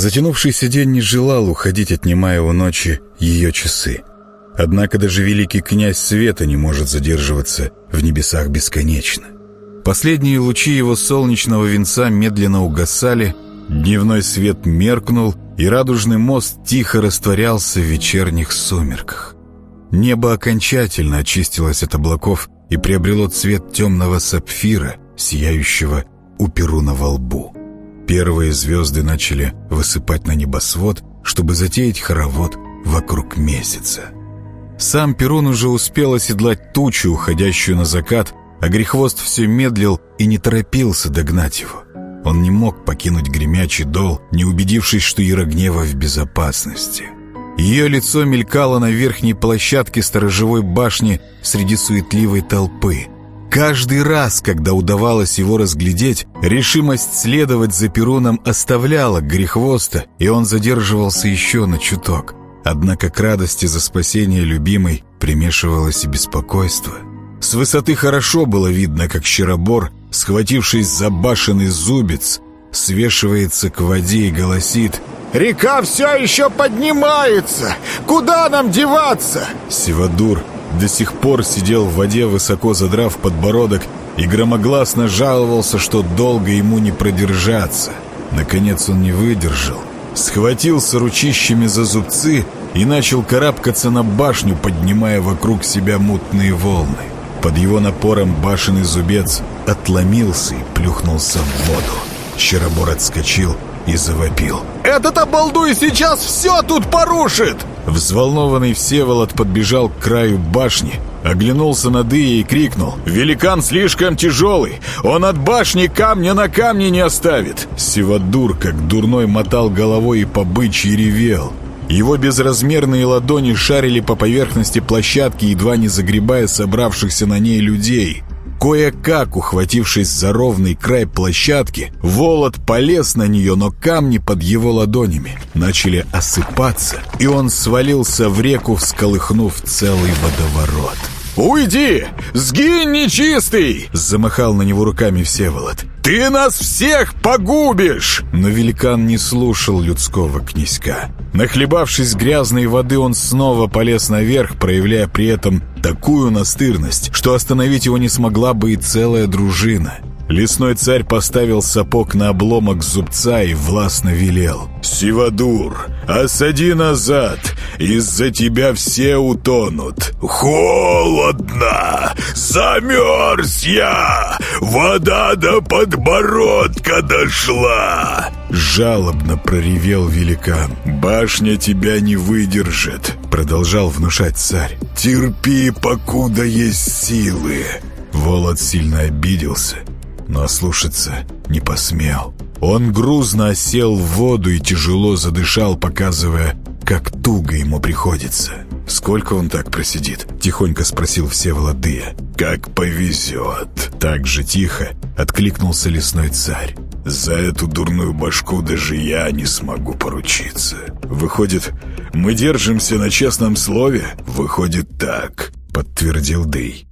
Затянувшийся день не желал уходить, отнимая у ночи ее часы. Однако даже великий князь света не может задерживаться в небесах бесконечно. Последние лучи его солнечного венца медленно угасали, дневной свет меркнул, и радужный мост тихо растворялся в вечерних сумерках. Небо окончательно очистилось от облаков и приобрело цвет темного сапфира, сияющего у Перуна во лбу. Первые звезды начали высыпать на небосвод, чтобы затеять хоровод вокруг месяца. Сам Перун уже успел оседлать тучу, уходящую на закат, а Грехвост все медлил и не торопился догнать его. Он не мог покинуть гремячий дол, не убедившись, что Ярогнева в безопасности. Ее лицо мелькало на верхней площадке сторожевой башни среди суетливой толпы — Каждый раз, когда удавалось его разглядеть, решимость следовать за Перуном оставляла Грехвоста, и он задерживался еще на чуток. Однако к радости за спасение любимой примешивалось и беспокойство. С высоты хорошо было видно, как Щеробор, схватившись за башенный зубец, свешивается к воде и голосит «Река все еще поднимается! Куда нам деваться?» Севадур до сих пор сидел в воде, высоко задрав подбородок, и громогласно жаловался, что долго ему не продержаться. Наконец он не выдержал, схватился ручищами за зубцы и начал карабкаться на башню, поднимая вокруг себя мутные волны. Под его напором башенный зубец отломился и плюхнулся в воду. Щеробор отскочил и завопил. «Этот обалдуй сейчас все тут порушит!» Взволнованный Всеволод подбежал к краю башни, оглянулся на Дыя и крикнул «Великан слишком тяжелый! Он от башни камня на камне не оставит!» Севадур, как дурной, мотал головой и по бычьи ревел. Его безразмерные ладони шарили по поверхности площадки, едва не загребая собравшихся на ней людей. Кое-как, ухватившись за ровный край площадки, Волод полез на нее, но камни под его ладонями начали осыпаться, и он свалился в реку, всколыхнув целый водоворот. «Уйди! Сгинь, нечистый!» Замахал на него руками Всеволод. «Ты нас всех погубишь!» Но великан не слушал людского князька. Нахлебавшись грязной воды, он снова полез наверх, проявляя при этом такую настырность, что остановить его не смогла бы и целая дружина. Лесной царь поставил сапог на обломок зубца и властно велел. «Сивадур, осади назад! Из-за тебя все утонут!» «Холодно! Замерз я! Вода до подбородка дошла!» Жалобно проревел великан. «Башня тебя не выдержит!» Продолжал внушать царь. «Терпи, покуда есть силы!» Волод сильно обиделся но ослушаться не посмел. Он грузно осел в воду и тяжело задышал, показывая, как туго ему приходится. «Сколько он так просидит?» — тихонько спросил Всеволодыя. «Как повезет!» Так же тихо откликнулся лесной царь. «За эту дурную башку даже я не смогу поручиться. Выходит, мы держимся на честном слове?» «Выходит так», — подтвердил Дый.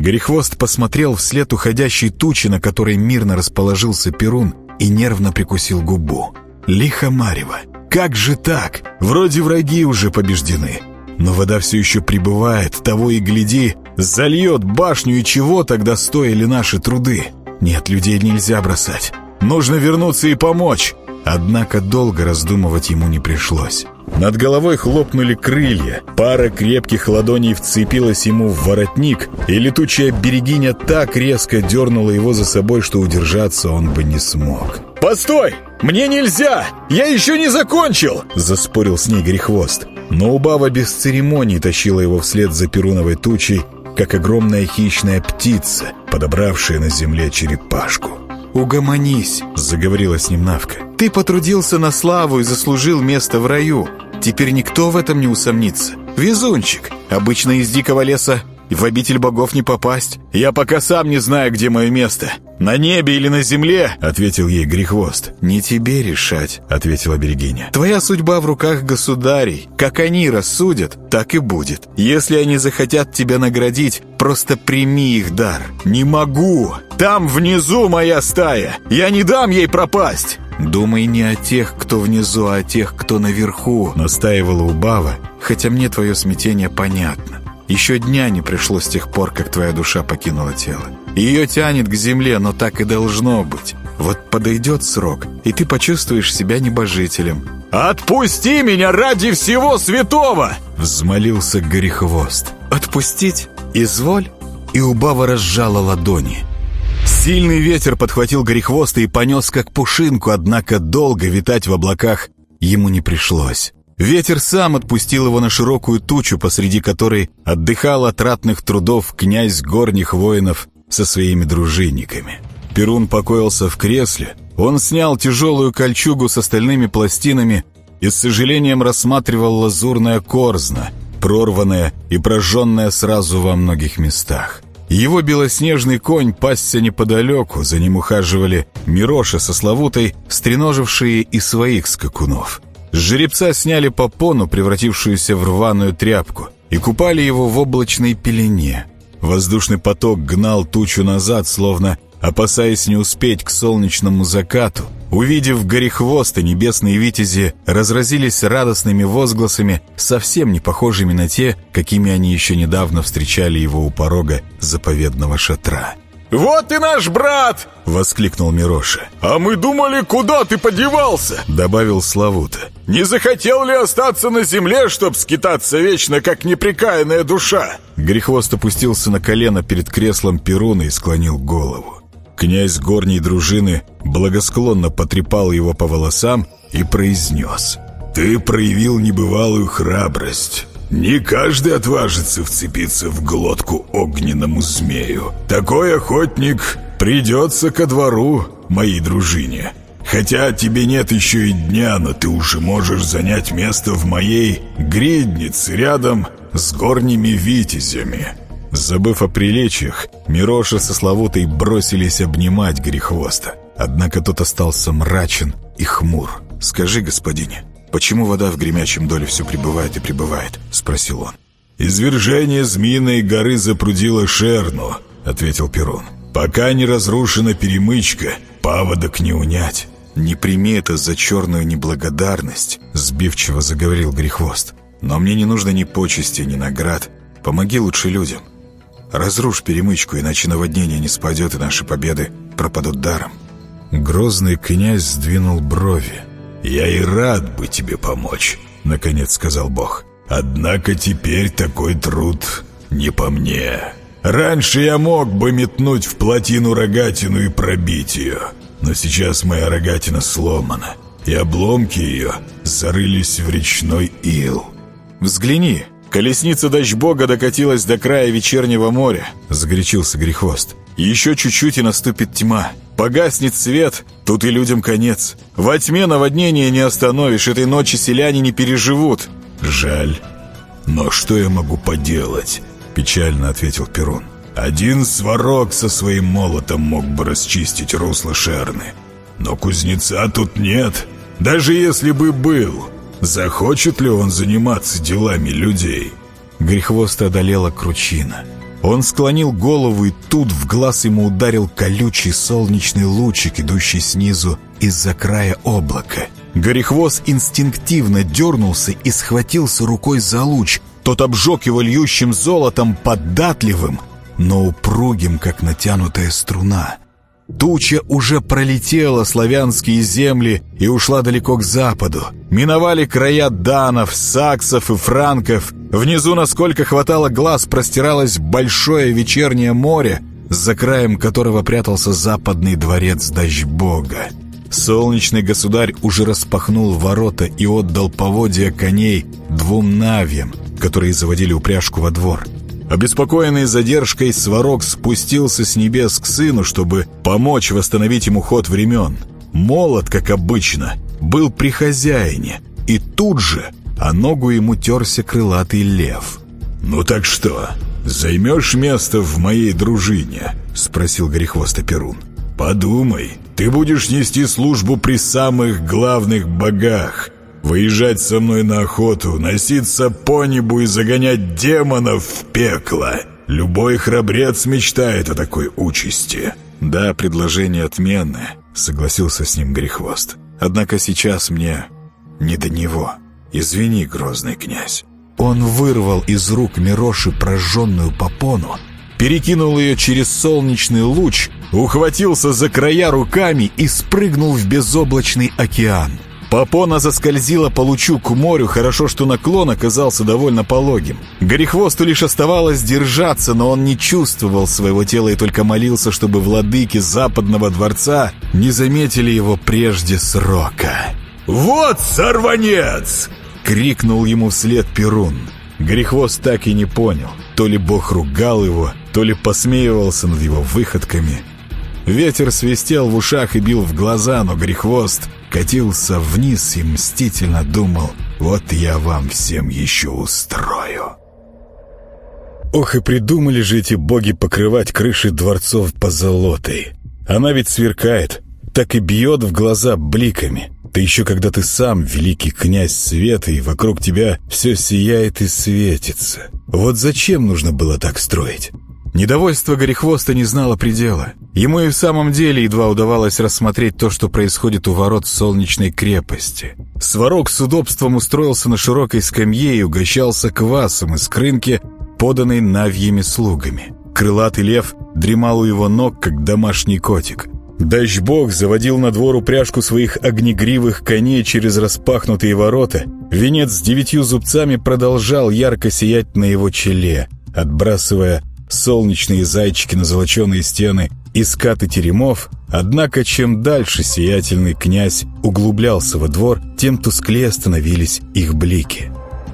Горехвост посмотрел вслед уходящей тучи, на которой мирно расположился Перун, и нервно прикусил губу. «Лихо Марева! Как же так? Вроде враги уже побеждены. Но вода все еще прибывает, того и гляди, зальет башню, и чего тогда стоили наши труды? Нет, людей нельзя бросать. Нужно вернуться и помочь!» Однако долго раздумывать ему не пришлось. Над головой хлопнули крылья, пара крепких ладоней вцепилась ему в воротник, и летучая берегиня так резко дернула его за собой, что удержаться он бы не смог. «Постой! Мне нельзя! Я еще не закончил!» — заспорил с ней Грехвост. Но Убава без церемоний тащила его вслед за перуновой тучей, как огромная хищная птица, подобравшая на земле черепашку. «Угомонись», — заговорила с ним Навка. «Ты потрудился на славу и заслужил место в раю. Теперь никто в этом не усомнится. Везунчик. Обычно из дикого леса в обитель богов не попасть. Я пока сам не знаю, где мое место. На небе или на земле?» — ответил ей Грехвост. «Не тебе решать», — ответила Берегиня. «Твоя судьба в руках государей. Как они рассудят, так и будет. Если они захотят тебя наградить, просто прими их дар». «Не могу! Там внизу моя стая! Я не дам ей пропасть!» «Думай не о тех, кто внизу, а о тех, кто наверху», — настаивала Убава, хотя мне твое смятение понятно. Еще дня не пришло с тех пор, как твоя душа покинула тело. Ее тянет к земле, но так и должно быть. Вот подойдет срок, и ты почувствуешь себя небожителем. «Отпусти меня ради всего святого!» Взмолился Горехвост. «Отпустить? Изволь!» И Убава разжала ладони. Сильный ветер подхватил Горехвоста и понес как пушинку, однако долго витать в облаках ему не пришлось. Ветер сам отпустил его на широкую тучу, посреди которой отдыхал от ратных трудов князь горних воинов со своими дружинниками. Перун покоился в кресле, он снял тяжелую кольчугу с остальными пластинами и с сожалением рассматривал лазурное корзно, прорванное и прожженное сразу во многих местах. Его белоснежный конь пасся неподалеку, за ним ухаживали Мироша со Славутой, стреножившие и своих скакунов. С жеребца сняли попону, превратившуюся в рваную тряпку, и купали его в облачной пелене. Воздушный поток гнал тучу назад, словно опасаясь не успеть к солнечному закату. Увидев горехвосты, небесные витязи разразились радостными возгласами, совсем не похожими на те, какими они еще недавно встречали его у порога заповедного шатра. «Вот и наш брат!» — воскликнул Мироша. «А мы думали, куда ты подевался?» — добавил Славута. «Не захотел ли остаться на земле, чтоб скитаться вечно, как неприкаянная душа?» Грехвост опустился на колено перед креслом Перуна и склонил голову. Князь горней дружины благосклонно потрепал его по волосам и произнес. «Ты проявил небывалую храбрость. Не каждый отважится вцепиться в глотку огненному змею. Такой охотник придется ко двору моей дружине. Хотя тебе нет еще и дня, но ты уже можешь занять место в моей гриднице рядом с горними витязями». Забыв о приличиях, Мироша со Славутой бросились обнимать Грехвоста. Однако тот остался мрачен и хмур. «Скажи, господине, «Почему вода в гремячем доле все прибывает и прибывает?» — спросил он. «Извержение Змеиной горы запрудило Шерну», — ответил Перун. «Пока не разрушена перемычка, паводок не унять». «Не прими это за черную неблагодарность», — сбивчиво заговорил Грехвост. «Но мне не нужно ни почести, ни наград. Помоги лучше людям. Разрушь перемычку, иначе наводнение не спадет, и наши победы пропадут даром». Грозный князь сдвинул брови. «Я и рад бы тебе помочь», — наконец сказал Бог. «Однако теперь такой труд не по мне. Раньше я мог бы метнуть в плотину рогатину и пробить ее, но сейчас моя рогатина сломана, и обломки ее зарылись в речной ил». «Взгляни, колесница дождь Бога докатилась до края вечернего моря», — загорячился Грехвост. «Еще чуть-чуть и наступит тьма». Погаснет свет, тут и людям конец. Во тьме наводнение не остановишь, этой ночи селяне не переживут. Жаль. Но что я могу поделать? Печально ответил Перун. Один сварог со своим молотом мог бы расчистить русло Шерны. Но кузнеца тут нет. Даже если бы был, захочет ли он заниматься делами людей? Грехвоста одолела кручина. Он склонил голову, и тут в глаз ему ударил колючий солнечный лучик, идущий снизу из-за края облака. Горехвост инстинктивно дернулся и схватился рукой за луч. Тот обжег его льющим золотом, податливым, но упругим, как натянутая струна. Туча уже пролетела славянские земли и ушла далеко к западу. Миновали края данов, саксов и франков. Внизу, насколько хватало глаз, простиралось большое вечернее море, за краем которого прятался западный дворец Дождь-Бога. Солнечный государь уже распахнул ворота и отдал поводья коней двум навьям, которые заводили упряжку во двор. Обеспокоенный задержкой, Сварог спустился с небес к сыну, чтобы помочь восстановить ему ход времен. Молот, как обычно, был при хозяине, и тут же о ногу ему терся крылатый лев. «Ну так что, займешь место в моей дружине?» — спросил Горехвоста Перун. «Подумай, ты будешь нести службу при самых главных богах, Выезжать со мной на охоту, носиться по небу и загонять демонов в пекло. Любой храбрец мечтает о такой участи. Да, предложение отменное, согласился с ним Грехвост. Однако сейчас мне не до него. Извини, грозный князь». Он вырвал из рук Мироши прожженную попону, перекинул ее через солнечный луч, ухватился за края руками и спрыгнул в безоблачный океан. Попона заскользила по лучу к морю, хорошо, что наклон оказался довольно пологим. Горехвосту лишь оставалось держаться, но он не чувствовал своего тела и только молился, чтобы владыки западного дворца не заметили его прежде срока. «Вот сорванец!» — крикнул ему вслед Перун. Горехвост так и не понял, то ли бог ругал его, то ли посмеивался над его выходками. Ветер свистел в ушах и бил в глаза, но Грехвост катился вниз и мстительно думал «Вот я вам всем еще устрою». Ох и придумали же эти боги покрывать крыши дворцов позолотой. Она ведь сверкает, так и бьет в глаза бликами. Да еще когда ты сам великий князь света, и вокруг тебя все сияет и светится. Вот зачем нужно было так строить? Недовольство Горехвоста не знало предела. Ему и в самом деле едва удавалось рассмотреть то, что происходит у ворот солнечной крепости. Сварог с удобством устроился на широкой скамье и угощался квасом из крынки, поданной навьими слугами. Крылатый лев дремал у его ног, как домашний котик. Дождь-бог заводил на двор упряжку своих огнегривых коней через распахнутые ворота. Венец с девятью зубцами продолжал ярко сиять на его челе, отбрасывая солнечные зайчики на золоченые стены и скаты теремов, однако чем дальше сиятельный князь углублялся во двор, тем тусклее становились их блики.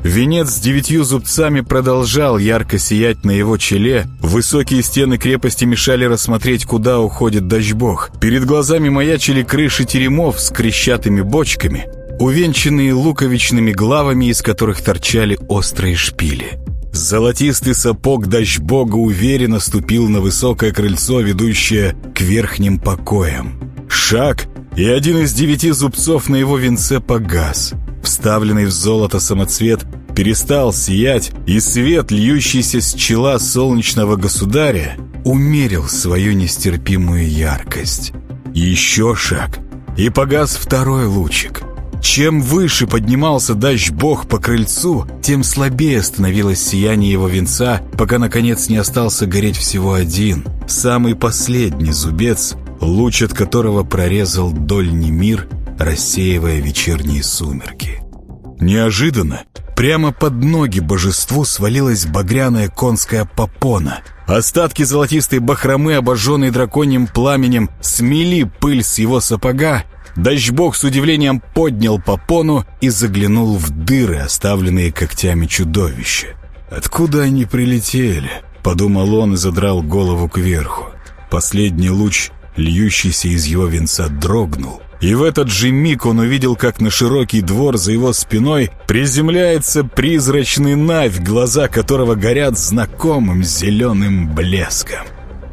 Венец с девятью зубцами продолжал ярко сиять на его челе, высокие стены крепости мешали рассмотреть, куда уходит дождь-бог. Перед глазами маячили крыши теремов с крещатыми бочками, увенчанные луковичными главами, из которых торчали острые шпили. Золотистый сапог дождь бога уверенно ступил на высокое крыльцо, ведущее к верхним покоям. Шаг, и один из девяти зубцов на его венце погас. Вставленный в золото самоцвет перестал сиять, и свет, льющийся с чела солнечного государя, умерил свою нестерпимую яркость. Еще шаг, и погас второй лучик — чем выше поднимался дождь-бог по крыльцу, тем слабее становилось сияние его венца, пока, наконец, не остался гореть всего один, самый последний зубец, луч от которого прорезал дольний мир, рассеивая вечерние сумерки. Неожиданно прямо под ноги божеству свалилась багряная конская попона. Остатки золотистой бахромы, обожженной драконьим пламенем, смели пыль с его сапога, Дождьбог с удивлением поднял попону и заглянул в дыры, оставленные когтями чудовища. «Откуда они прилетели?» — подумал он и задрал голову кверху. Последний луч, льющийся из его венца, дрогнул. И в этот же миг он увидел, как на широкий двор за его спиной приземляется призрачный навь, глаза которого горят знакомым зеленым блеском.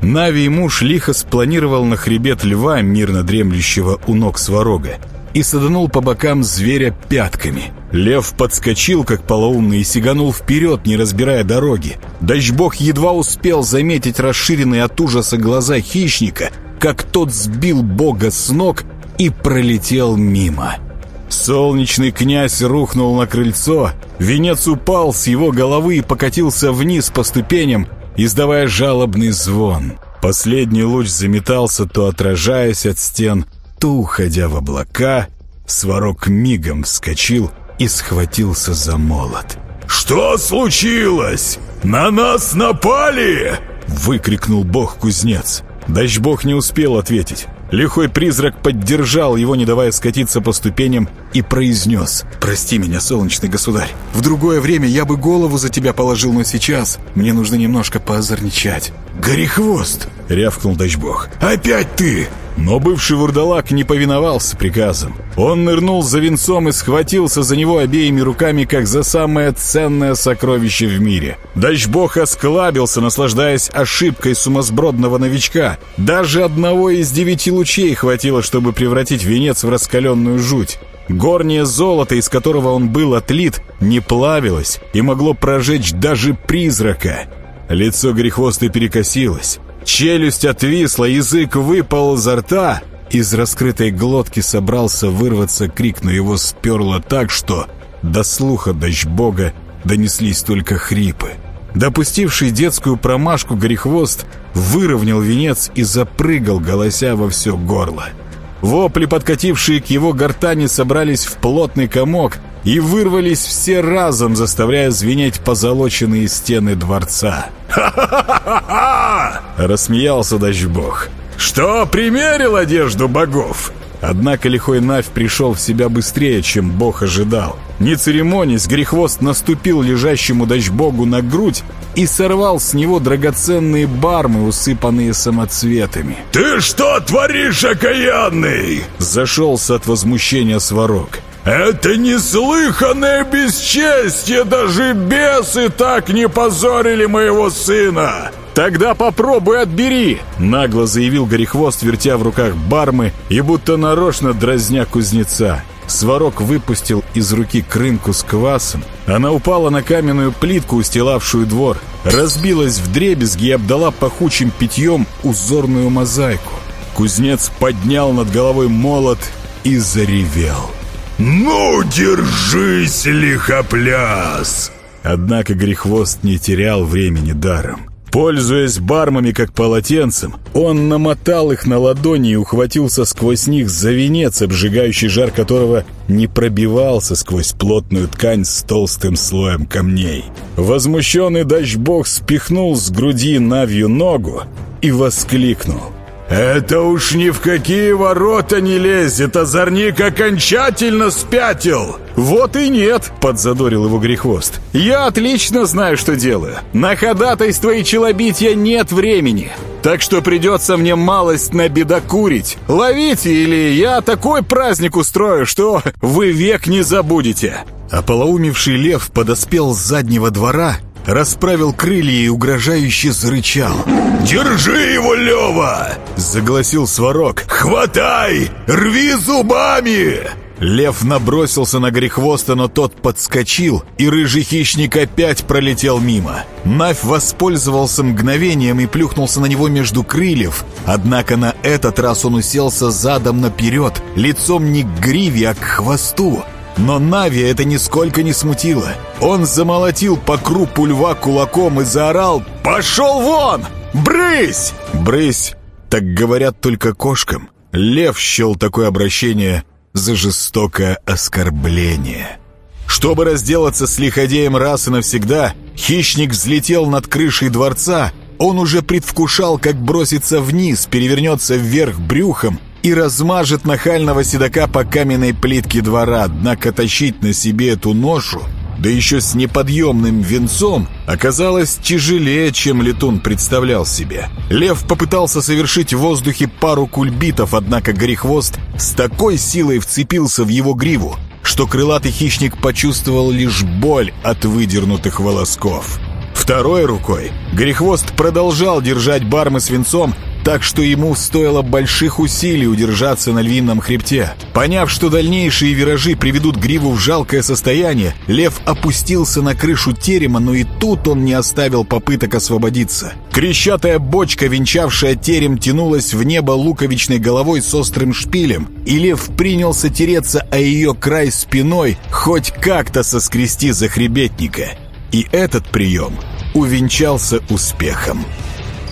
Нави муж лихо спланировал на хребет льва, мирно дремлющего у ног сварога, и саданул по бокам зверя пятками. Лев подскочил, как полоумный, и сиганул вперед, не разбирая дороги. Дождь-бог едва успел заметить расширенные от ужаса глаза хищника, как тот сбил бога с ног и пролетел мимо. Солнечный князь рухнул на крыльцо, венец упал с его головы и покатился вниз по ступеням, издавая жалобный звон. Последний луч заметался, то отражаясь от стен, то уходя в облака. Сварог мигом вскочил и схватился за молот. «Что случилось? На нас напали!» Выкрикнул бог-кузнец. Дождь-бог не успел ответить. Лихой призрак поддержал его, не давая скатиться по ступеням, и произнес «Прости меня, солнечный государь. В другое время я бы голову за тебя положил, но сейчас мне нужно немножко поозорничать». «Горехвост!» — рявкнул Дачбог. «Опять ты!» Но бывший вурдалак не повиновался приказам. Он нырнул за венцом и схватился за него обеими руками, как за самое ценное сокровище в мире. Дачбог осклабился, наслаждаясь ошибкой сумасбродного новичка. Даже одного из девяти лучей хватило, чтобы превратить венец в раскаленную жуть. Горнее золото, из которого он был отлит, не плавилось и могло прожечь даже призрака. Лицо грехвосты перекосилось. Челюсть отвисла, язык выпал изо рта, Из раскрытой глотки собрался вырваться крик, но его сперло так, что до слуха дождь бога донеслись только хрипы. Допустивший детскую промашку Горехвост выровнял венец и запрыгал, голося во все горло. Вопли, подкатившие к его гортани, собрались в плотный комок и вырвались все разом, заставляя звенеть позолоченные стены дворца. «Ха-ха-ха-ха!» — рассмеялся Дождь-бог. «Что, примерил одежду богов?» Однако лихой Навь пришел в себя быстрее, чем бог ожидал. Не церемонясь, Грехвост наступил лежащему дождь-богу на грудь и сорвал с него драгоценные бармы, усыпанные самоцветами. «Ты что творишь, окаянный?» Зашелся от возмущения Сварог. «Это неслыханное бесчестье! Даже бесы так не позорили моего сына!» «Тогда попробуй отбери!» — нагло заявил Горехвост, вертя в руках бармы и будто нарочно дразня кузнеца. Сварог выпустил из руки крынку с квасом. Она упала на каменную плитку, устилавшую двор, разбилась в дребезги и обдала пахучим питьем узорную мозаику. Кузнец поднял над головой молот и заревел. «Ну, держись, лихопляс!» Однако Грехвост не терял времени даром. Пользуясь бармами как полотенцем, он намотал их на ладони и ухватился сквозь них за венец, обжигающий жар которого не пробивался сквозь плотную ткань с толстым слоем камней. Возмущенный дождь-бог спихнул с груди Навью ногу и воскликнул — «Это уж ни в какие ворота не лезет, озорник окончательно спятил!» «Вот и нет!» — подзадорил его Грехвост. «Я отлично знаю, что делаю. На ходатайство и челобития нет времени. Так что придется мне малость набедокурить. Ловите, или я такой праздник устрою, что вы век не забудете!» Ополоумевший лев подоспел с заднего двора расправил крылья и угрожающе зарычал. «Держи его, Лева!» — загласил Сварог. «Хватай! Рви зубами!» Лев набросился на грехвоста, но тот подскочил, и рыжий хищник опять пролетел мимо. Навь воспользовался мгновением и плюхнулся на него между крыльев, однако на этот раз он уселся задом наперед, лицом не к гриве, а к хвосту. Но Нави это нисколько не смутило. Он замолотил по крупу льва кулаком и заорал «Пошел вон! Брысь!» «Брысь!» Так говорят только кошкам. Лев счел такое обращение за жестокое оскорбление. Чтобы разделаться с лиходеем раз и навсегда, хищник взлетел над крышей дворца. Он уже предвкушал, как бросится вниз, перевернется вверх брюхом и размажет нахального седока по каменной плитке двора, однако тащить на себе эту ношу, да еще с неподъемным венцом, оказалось тяжелее, чем летун представлял себе. Лев попытался совершить в воздухе пару кульбитов, однако Горехвост с такой силой вцепился в его гриву, что крылатый хищник почувствовал лишь боль от выдернутых волосков. Второй рукой Грехвост продолжал держать бармы с венцом, так что ему стоило больших усилий удержаться на львином хребте. Поняв, что дальнейшие виражи приведут гриву в жалкое состояние, лев опустился на крышу терема, но и тут он не оставил попыток освободиться. Крещатая бочка, венчавшая терем, тянулась в небо луковичной головой с острым шпилем, и лев принялся тереться о ее край спиной, хоть как-то соскрести захребетника. И этот прием увенчался успехом.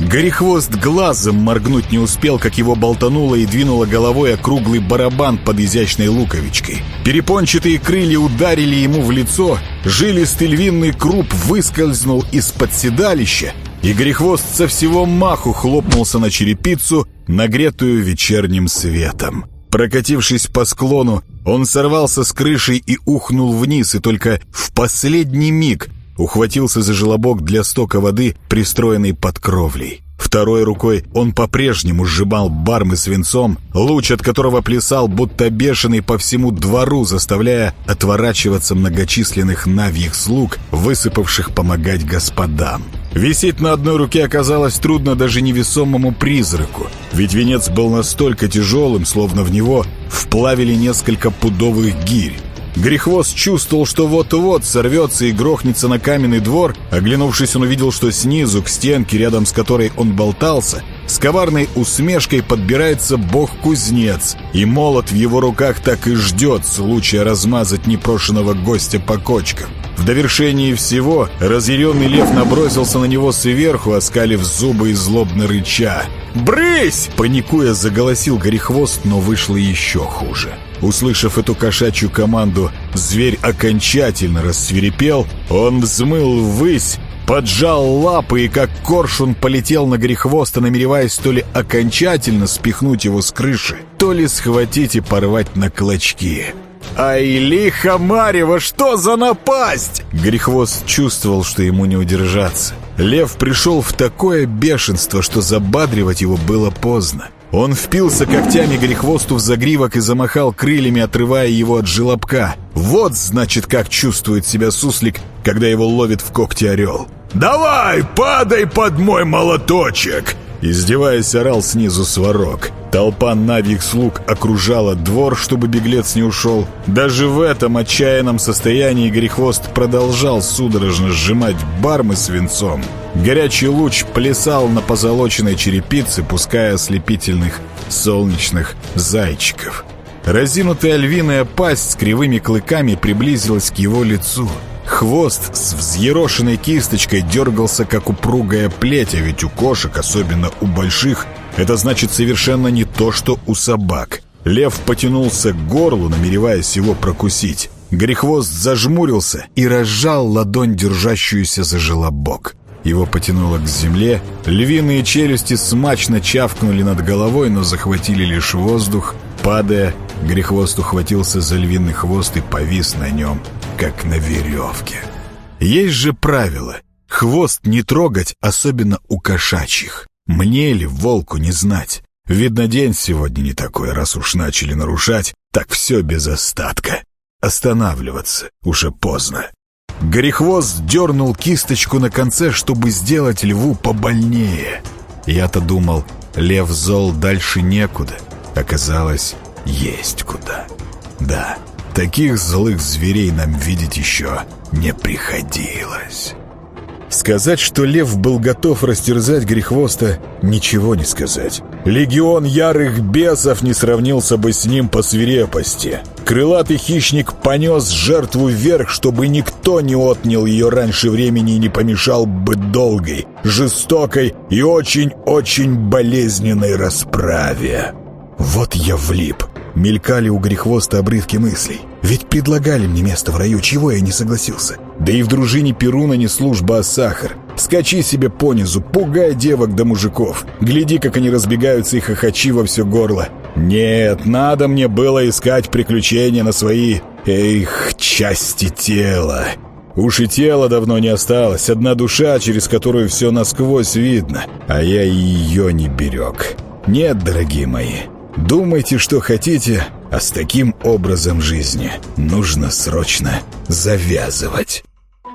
Горехвост глазом моргнуть не успел, как его болтануло и двинуло головой округлый барабан под изящной луковичкой. Перепончатые крылья ударили ему в лицо, жилистый львиный круп выскользнул из-под седалища, и Горехвост со всего маху хлопнулся на черепицу, нагретую вечерним светом. Прокатившись по склону, он сорвался с крыши и ухнул вниз, и только в последний миг – ухватился за желобок для стока воды, пристроенный под кровлей. Второй рукой он по-прежнему сжимал бармы свинцом, луч от которого плясал, будто бешеный по всему двору, заставляя отворачиваться многочисленных навьих слуг, высыпавших помогать господам. Висеть на одной руке оказалось трудно даже невесомому призраку, ведь венец был настолько тяжелым, словно в него вплавили несколько пудовых гирь. Грехвост чувствовал, что вот-вот сорвется и грохнется на каменный двор. Оглянувшись, он увидел, что снизу, к стенке, рядом с которой он болтался, С коварной усмешкой подбирается бог-кузнец, и молот в его руках так и ждет случая размазать непрошенного гостя по кочкам. В довершении всего разъяренный лев набросился на него сверху, оскалив зубы и злобно рыча. «Брысь!» — паникуя заголосил Горехвост, но вышло еще хуже. Услышав эту кошачью команду, зверь окончательно рассверепел, он взмыл ввысь, поджал лапы и как коршун полетел на грехвоста, намереваясь то ли окончательно спихнуть его с крыши, то ли схватить и порвать на клочки. «Ай, лихо Марева, что за напасть!» Грехвост чувствовал, что ему не удержаться. Лев пришел в такое бешенство, что забадривать его было поздно. Он впился когтями грехвосту в загривок и замахал крыльями, отрывая его от желобка. Вот, значит, как чувствует себя суслик, когда его ловит в когти орел. «Давай, падай под мой молоточек!» Издеваясь, орал снизу сварог. Толпа навьих слуг окружала двор, чтобы беглец не ушел. Даже в этом отчаянном состоянии Грехвост продолжал судорожно сжимать бармы свинцом. Горячий луч плясал на позолоченной черепице, пуская ослепительных солнечных зайчиков. Разинутая львиная пасть с кривыми клыками приблизилась к его лицу — Хвост с взъерошенной кисточкой дергался, как упругая плеть, а ведь у кошек, особенно у больших, это значит совершенно не то, что у собак. Лев потянулся к горлу, намереваясь его прокусить. Грехвост зажмурился и разжал ладонь, держащуюся за желобок. Его потянуло к земле, львиные челюсти смачно чавкнули над головой, но захватили лишь воздух. Падая, Грехвост ухватился за львиный хвост и повис на нем, как на веревке. Есть же правило — хвост не трогать, особенно у кошачьих. Мне ли волку не знать? Видно, день сегодня не такой, раз уж начали нарушать, так все без остатка. Останавливаться уже поздно. Горехвост дернул кисточку на конце, чтобы сделать льву побольнее. Я-то думал, лев зол дальше некуда. Оказалось, есть куда. Да, таких злых зверей нам видеть еще не приходилось. Сказать, что лев был готов растерзать грехвоста, ничего не сказать. Легион ярых бесов не сравнился бы с ним по свирепости. Крылатый хищник понес жертву вверх, чтобы никто не отнял ее раньше времени и не помешал бы долгой, жестокой и очень-очень болезненной расправе. Вот я влип. Мелькали у грехвоста обрывки мыслей. Ведь предлагали мне место в раю, чего я не согласился. Да и в дружине Перуна не служба, а сахар. Скачи себе понизу, пугай девок да мужиков. Гляди, как они разбегаются и хохочи во все горло. Нет, надо мне было искать приключения на свои, эх, части тела. Уж и тела давно не осталось, одна душа, через которую все насквозь видно, а я ее не берег. Нет, дорогие мои, Думайте, что хотите, а с таким образом жизни нужно срочно завязывать.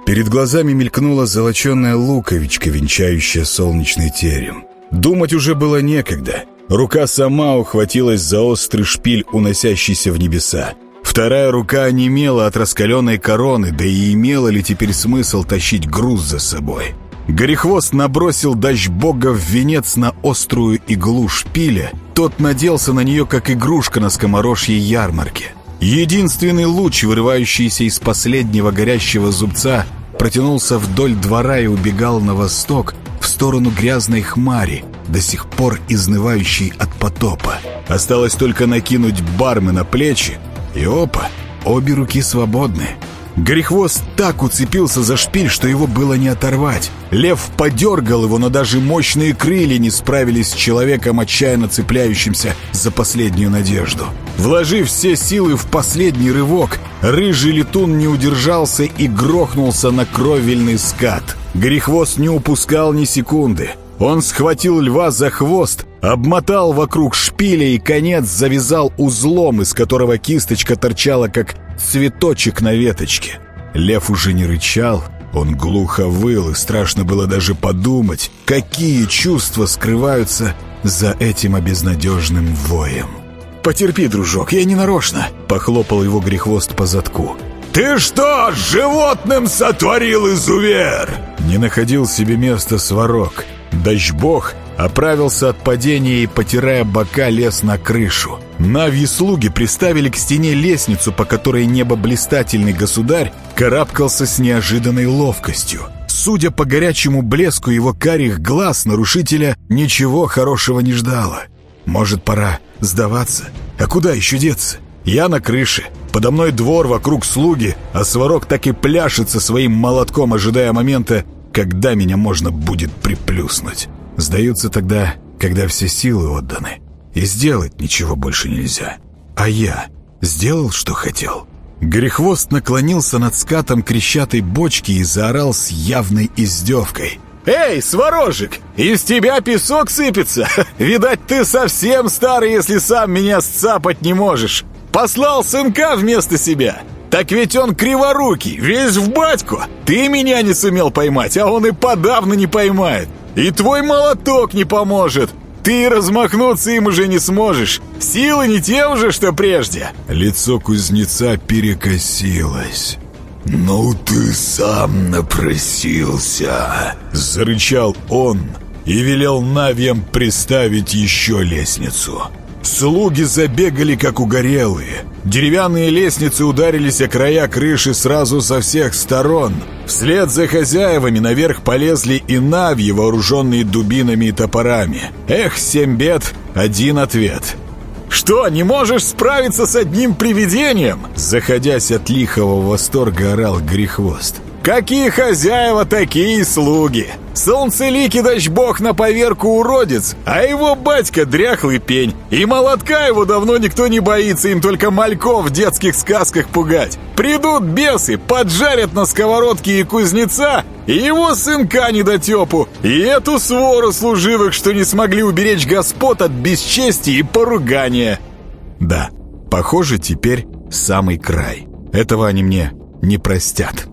Перед глазами мелькнула золоченая луковичка, венчающая солнечный терем. Думать уже было некогда. Рука сама ухватилась за острый шпиль, уносящийся в небеса. Вторая рука онемела от раскаленной короны, да и имела ли теперь смысл тащить груз за собой? Горехвост набросил дождь бога в венец на острую иглу шпиля. Тот наделся на нее, как игрушка на скоморожьей ярмарке. Единственный луч, вырывающийся из последнего горящего зубца, протянулся вдоль двора и убегал на восток, в сторону грязной хмари, до сих пор изнывающей от потопа. Осталось только накинуть бармы на плечи, и опа, обе руки свободны. Горехвост так уцепился за шпиль, что его было не оторвать. Лев подергал его, но даже мощные крылья не справились с человеком, отчаянно цепляющимся за последнюю надежду. Вложив все силы в последний рывок, рыжий летун не удержался и грохнулся на кровельный скат. Горехвост не упускал ни секунды. Он схватил льва за хвост, обмотал вокруг шпиля и конец завязал узлом, из которого кисточка торчала, как цветочек на веточке. Лев уже не рычал, он глухо выл, и страшно было даже подумать, какие чувства скрываются за этим обезнадежным воем. «Потерпи, дружок, я не нарочно!» — похлопал его грехвост по задку. «Ты что, животным сотворил изувер?» Не находил себе места сварок. Дождь-бог оправился от падения и, потирая бока, лез на крышу. Навьи слуги приставили к стене лестницу, по которой небо-блистательный государь карабкался с неожиданной ловкостью. Судя по горячему блеску его карих глаз, нарушителя ничего хорошего не ждало. Может, пора сдаваться? А куда еще деться? Я на крыше. Подо мной двор, вокруг слуги, а сварок так и пляшется своим молотком, ожидая момента, когда меня можно будет приплюснуть. Сдаются тогда, когда все силы отданы, и сделать ничего больше нельзя. А я сделал, что хотел. Грехвост наклонился над скатом крещатой бочки и заорал с явной издевкой. «Эй, сварожик, из тебя песок сыпется! Видать, ты совсем старый, если сам меня сцапать не можешь! Послал сынка вместо себя! Так ведь он криворукий, весь в батьку! Ты меня не сумел поймать, а он и подавно не поймает! И твой молоток не поможет! Ты размахнуться им уже не сможешь! Силы не те уже, что прежде!» Лицо кузнеца перекосилось. «Ну ты сам напросился!» Зарычал он и велел Навьям приставить еще лестницу. Слуги забегали, как угорелые. Деревянные лестницы ударились о края крыши сразу со всех сторон. Вслед за хозяевами наверх полезли и навьи, вооруженные дубинами и топорами. Эх, семь бед, один ответ. «Что, не можешь справиться с одним привидением?» Заходясь от лихого восторга, орал Грехвост. Какие хозяева, такие слуги. Солнцеликий дач бог на поверку уродец, а его батька дряхлый пень. И молотка его давно никто не боится, им только мальков в детских сказках пугать. Придут бесы, поджарят на сковородке и кузнеца, и его сынка недотепу, и эту свору служивых, что не смогли уберечь господ от бесчестия и поругания. Да, похоже, теперь самый край. Этого они мне не простят.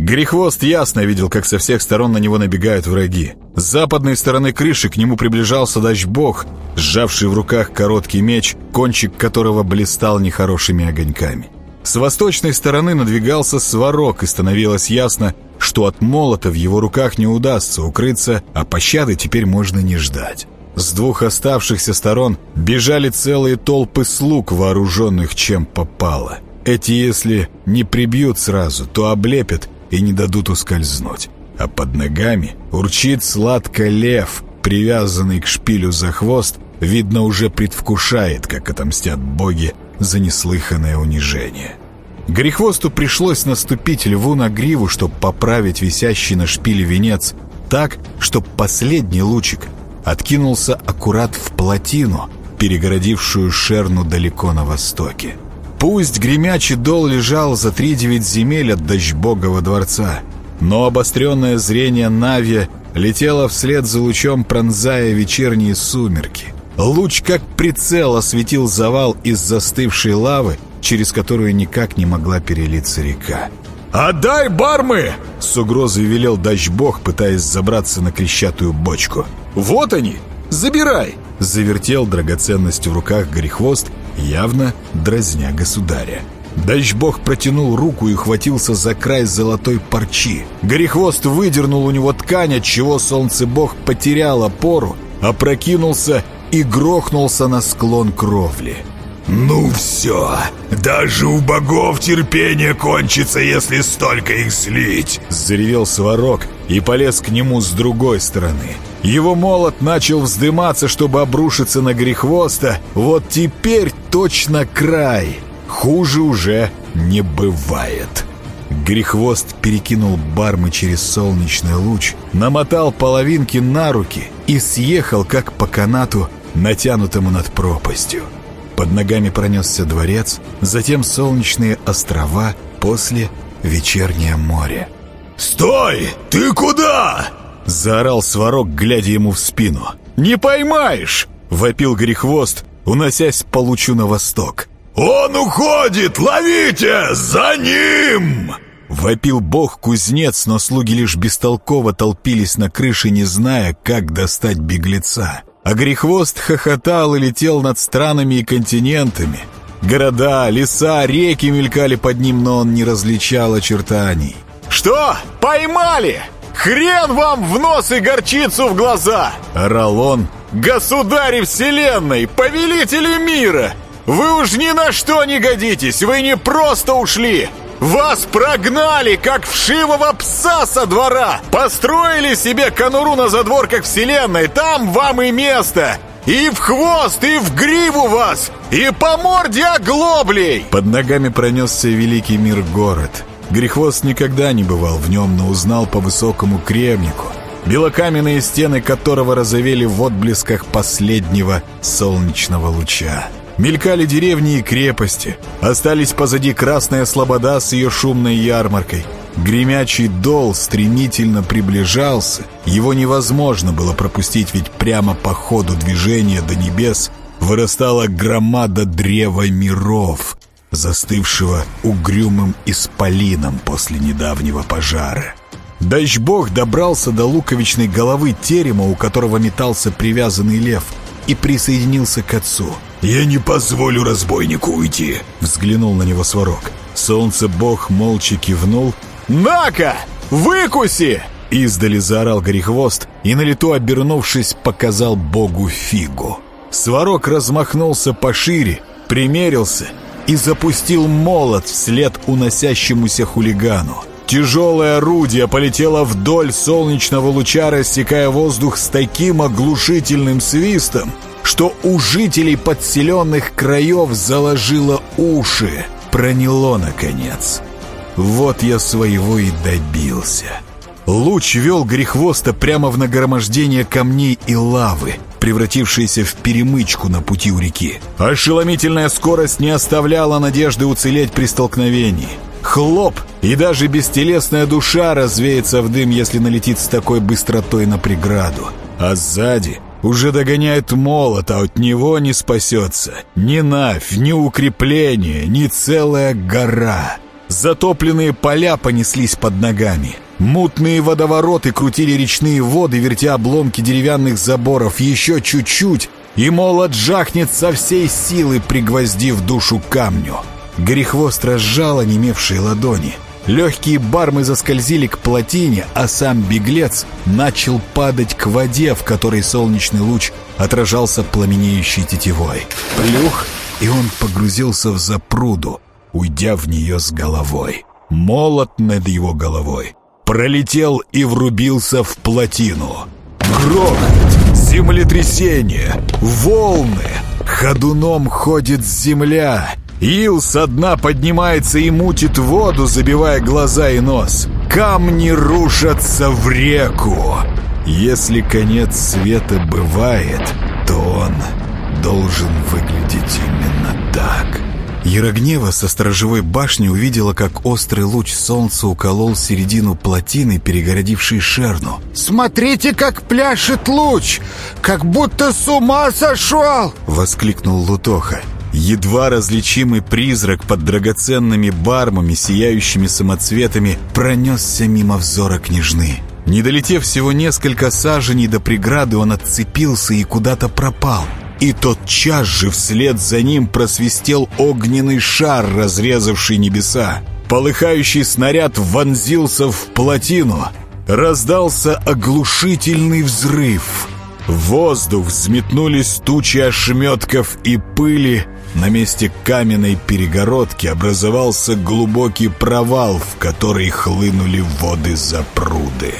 Грехвост ясно видел, как со всех сторон на него набегают враги. С западной стороны крыши к нему приближался дач-бог, сжавший в руках короткий меч, кончик которого блистал нехорошими огоньками. С восточной стороны надвигался сварок, и становилось ясно, что от молота в его руках не удастся укрыться, а пощады теперь можно не ждать. С двух оставшихся сторон бежали целые толпы слуг, вооруженных чем попало. Эти, если не прибьют сразу, то облепят и не дадут ускользнуть. А под ногами урчит сладко лев, привязанный к шпилю за хвост, видно, уже предвкушает, как отомстят боги за неслыханное унижение. Грехвосту пришлось наступить льву на гриву, чтобы поправить висящий на шпиле венец так, чтобы последний лучик откинулся аккурат в плотину, перегородившую шерну далеко на востоке. Пусть гремячий дол лежал за три девять земель от дождьбогова дворца, но обостренное зрение Навья летело вслед за лучом, пронзая вечерние сумерки. Луч как прицел осветил завал из застывшей лавы, через которую никак не могла перелиться река. «Отдай бармы!» — с угрозой велел дождь-бог, пытаясь забраться на крещатую бочку. «Вот они! Забирай!» — завертел драгоценность в руках Горехвост явно дразня государя. Дачбог протянул руку и хватился за край золотой парчи. Горехвост выдернул у него ткань, от чего солнцебог потерял опору, опрокинулся и грохнулся на склон кровли. «Ну все, даже у богов терпение кончится, если столько их слить!» Заревел сварок и полез к нему с другой стороны. Его молот начал вздыматься, чтобы обрушиться на грехвоста. Вот теперь точно край. Хуже уже не бывает. Грехвост перекинул бармы через солнечный луч, намотал половинки на руки и съехал, как по канату, натянутому над пропастью. Под ногами пронесся дворец, затем солнечные острова, после вечернее море. «Стой! Ты куда?» Заорал сварок, глядя ему в спину. «Не поймаешь!» — вопил Грехвост, уносясь по лучу на восток. «Он уходит! Ловите! За ним!» Вопил бог-кузнец, но слуги лишь бестолково толпились на крыше, не зная, как достать беглеца. А Грехвост хохотал и летел над странами и континентами. Города, леса, реки мелькали под ним, но он не различал очертаний. «Что? Поймали!» Хрен вам в нос и горчицу в глаза!» — орал он. «Государи вселенной, повелители мира! Вы уж ни на что не годитесь, вы не просто ушли! Вас прогнали, как вшивого пса со двора! Построили себе конуру на задворках вселенной, там вам и место! И в хвост, и в гриву вас! И по морде оглоблей!» Под ногами пронесся великий мир город. Грехвост никогда не бывал в нем, но узнал по высокому кремнику, белокаменные стены которого разовели в отблесках последнего солнечного луча. Мелькали деревни и крепости, остались позади Красная Слобода с ее шумной ярмаркой. Гремячий дол стремительно приближался, его невозможно было пропустить, ведь прямо по ходу движения до небес вырастала громада древа миров, застывшего угрюмым исполином после недавнего пожара. Дождь-бог добрался до луковичной головы терема, у которого метался привязанный лев, и присоединился к отцу. «Я не позволю разбойнику уйти!» Взглянул на него сварог. Солнце-бог молча кивнул. «На-ка! Выкуси!» Издали заорал Горехвост и на лету обернувшись показал богу фигу. Сварог размахнулся пошире, примерился и запустил молот вслед уносящемуся хулигану. Тяжелое орудие полетело вдоль солнечного луча, рассекая воздух с таким оглушительным свистом, что у жителей подселенных краев заложило уши. Проняло, наконец. Вот я своего и добился. Луч вел грехвоста прямо в нагромождение камней и лавы, превратившиеся в перемычку на пути у реки. Ошеломительная скорость не оставляла надежды уцелеть при столкновении. Хлоп, и даже бестелесная душа развеется в дым, если налетит с такой быстротой на преграду. А сзади уже догоняет молот, а от него не спасется ни нафь, ни укрепление, ни целая гора. Затопленные поля понеслись под ногами. Мутные водовороты крутили речные воды, вертя обломки деревянных заборов. Еще чуть-чуть, и молот жахнет со всей силы, пригвоздив душу камню. Горехвост разжал онемевшие ладони. Легкие бармы заскользили к плотине, а сам беглец начал падать к воде, в которой солнечный луч отражался пламенеющей тетивой. Плюх, и он погрузился в запруду, уйдя в нее с головой. Молот над его головой пролетел и врубился в плотину. Грохот, землетрясение, волны, ходуном ходит земля, Ил со дна поднимается и мутит воду, забивая глаза и нос. Камни рушатся в реку. Если конец света бывает, то он должен выглядеть именно так. Ярогнева со сторожевой башни увидела, как острый луч солнца уколол середину плотины, перегородившей шерну. «Смотрите, как пляшет луч! Как будто с ума сошел!» — воскликнул Лутоха. Едва различимый призрак под драгоценными бармами, сияющими самоцветами, пронесся мимо взора княжны. Не долетев всего несколько саженей до преграды, он отцепился и куда-то пропал. И тотчас же вслед за ним просвистел огненный шар, разрезавший небеса. Полыхающий снаряд вонзился в плотину. Раздался оглушительный взрыв. В воздух взметнулись тучи ошметков и пыли, на месте каменной перегородки образовался глубокий провал, в который хлынули воды запруды.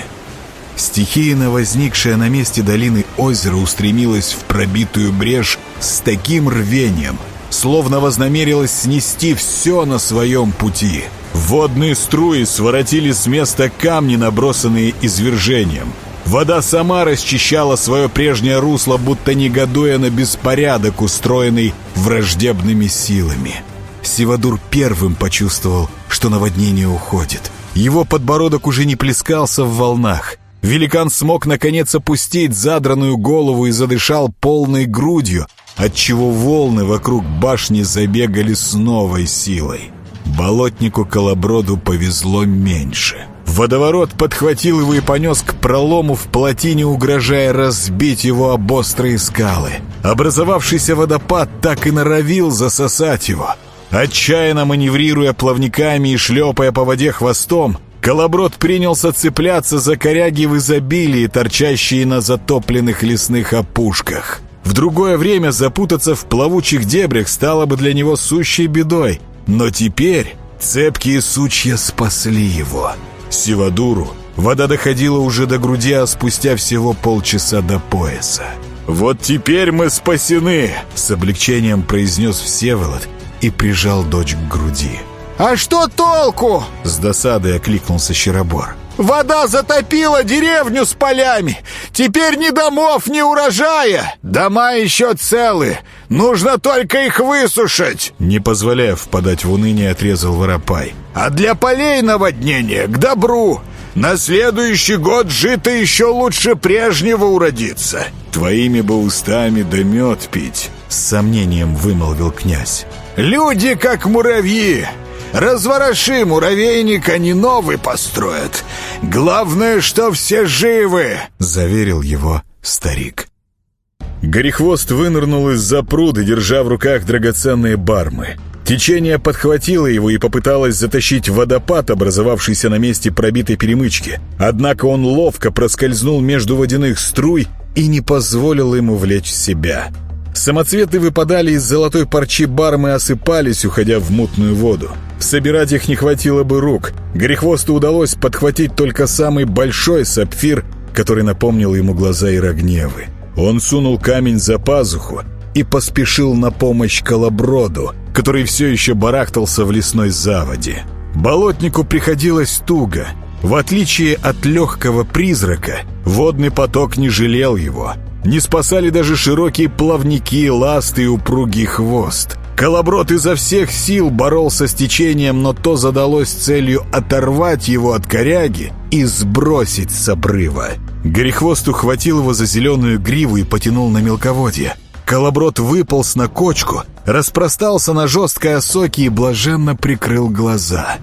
Стихийно возникшая на месте долины озера устремилась в пробитую брешь с таким рвением, словно вознамерилась снести все на своем пути. Водные струи своротили с места камни, набросанные извержением — Вода сама расчищала свое прежнее русло, будто негодуя на беспорядок, устроенный враждебными силами. Сивадур первым почувствовал, что наводнение уходит. Его подбородок уже не плескался в волнах. Великан смог наконец опустить задранную голову и задышал полной грудью, отчего волны вокруг башни забегали с новой силой. Болотнику Колоброду повезло меньше. Водоворот подхватил его и понес к пролому в плотине, угрожая разбить его об острые скалы. Образовавшийся водопад так и норовил засосать его. Отчаянно маневрируя плавниками и шлепая по воде хвостом, Колоброд принялся цепляться за коряги в изобилии, торчащие на затопленных лесных опушках. В другое время запутаться в плавучих дебрях стало бы для него сущей бедой. Но теперь цепкие сучья спасли его. Сивадуру вода доходила уже до груди, а спустя всего полчаса до пояса. «Вот теперь мы спасены!» — с облегчением произнес Всеволод и прижал дочь к груди. «А что толку?» — с досадой окликнулся Щеробор. Вода затопила деревню с полями. Теперь ни домов, ни урожая. Дома еще целы. Нужно только их высушить. Не позволяя впадать в уныние, отрезал Воропай. А для полей наводнения к добру. На следующий год жито еще лучше прежнего уродится. Твоими бы устами да мед пить, с сомнением вымолвил князь. Люди как муравьи. Развороши муравейник, они новый построят. Главное, что все живы!» — заверил его старик. Горехвост вынырнул из-за пруда, держа в руках драгоценные бармы. Течение подхватило его и попыталось затащить водопад, образовавшийся на месте пробитой перемычки. Однако он ловко проскользнул между водяных струй и не позволил ему влечь себя. Самоцветы выпадали из золотой парчи бармы и осыпались, уходя в мутную воду. Собирать их не хватило бы рук. Грехвосту удалось подхватить только самый большой сапфир, который напомнил ему глаза Ирогневы. Он сунул камень за пазуху и поспешил на помощь колоброду, который все еще барахтался в лесной заводе. Болотнику приходилось туго. В отличие от легкого призрака, водный поток не жалел его — не спасали даже широкие плавники, ласты и упругий хвост. Колоброд изо всех сил боролся с течением, но то задалось целью оторвать его от коряги и сбросить с обрыва. Горехвост ухватил его за зеленую гриву и потянул на мелководье. Колоброд выполз на кочку, распростался на жесткой осоке и блаженно прикрыл глаза.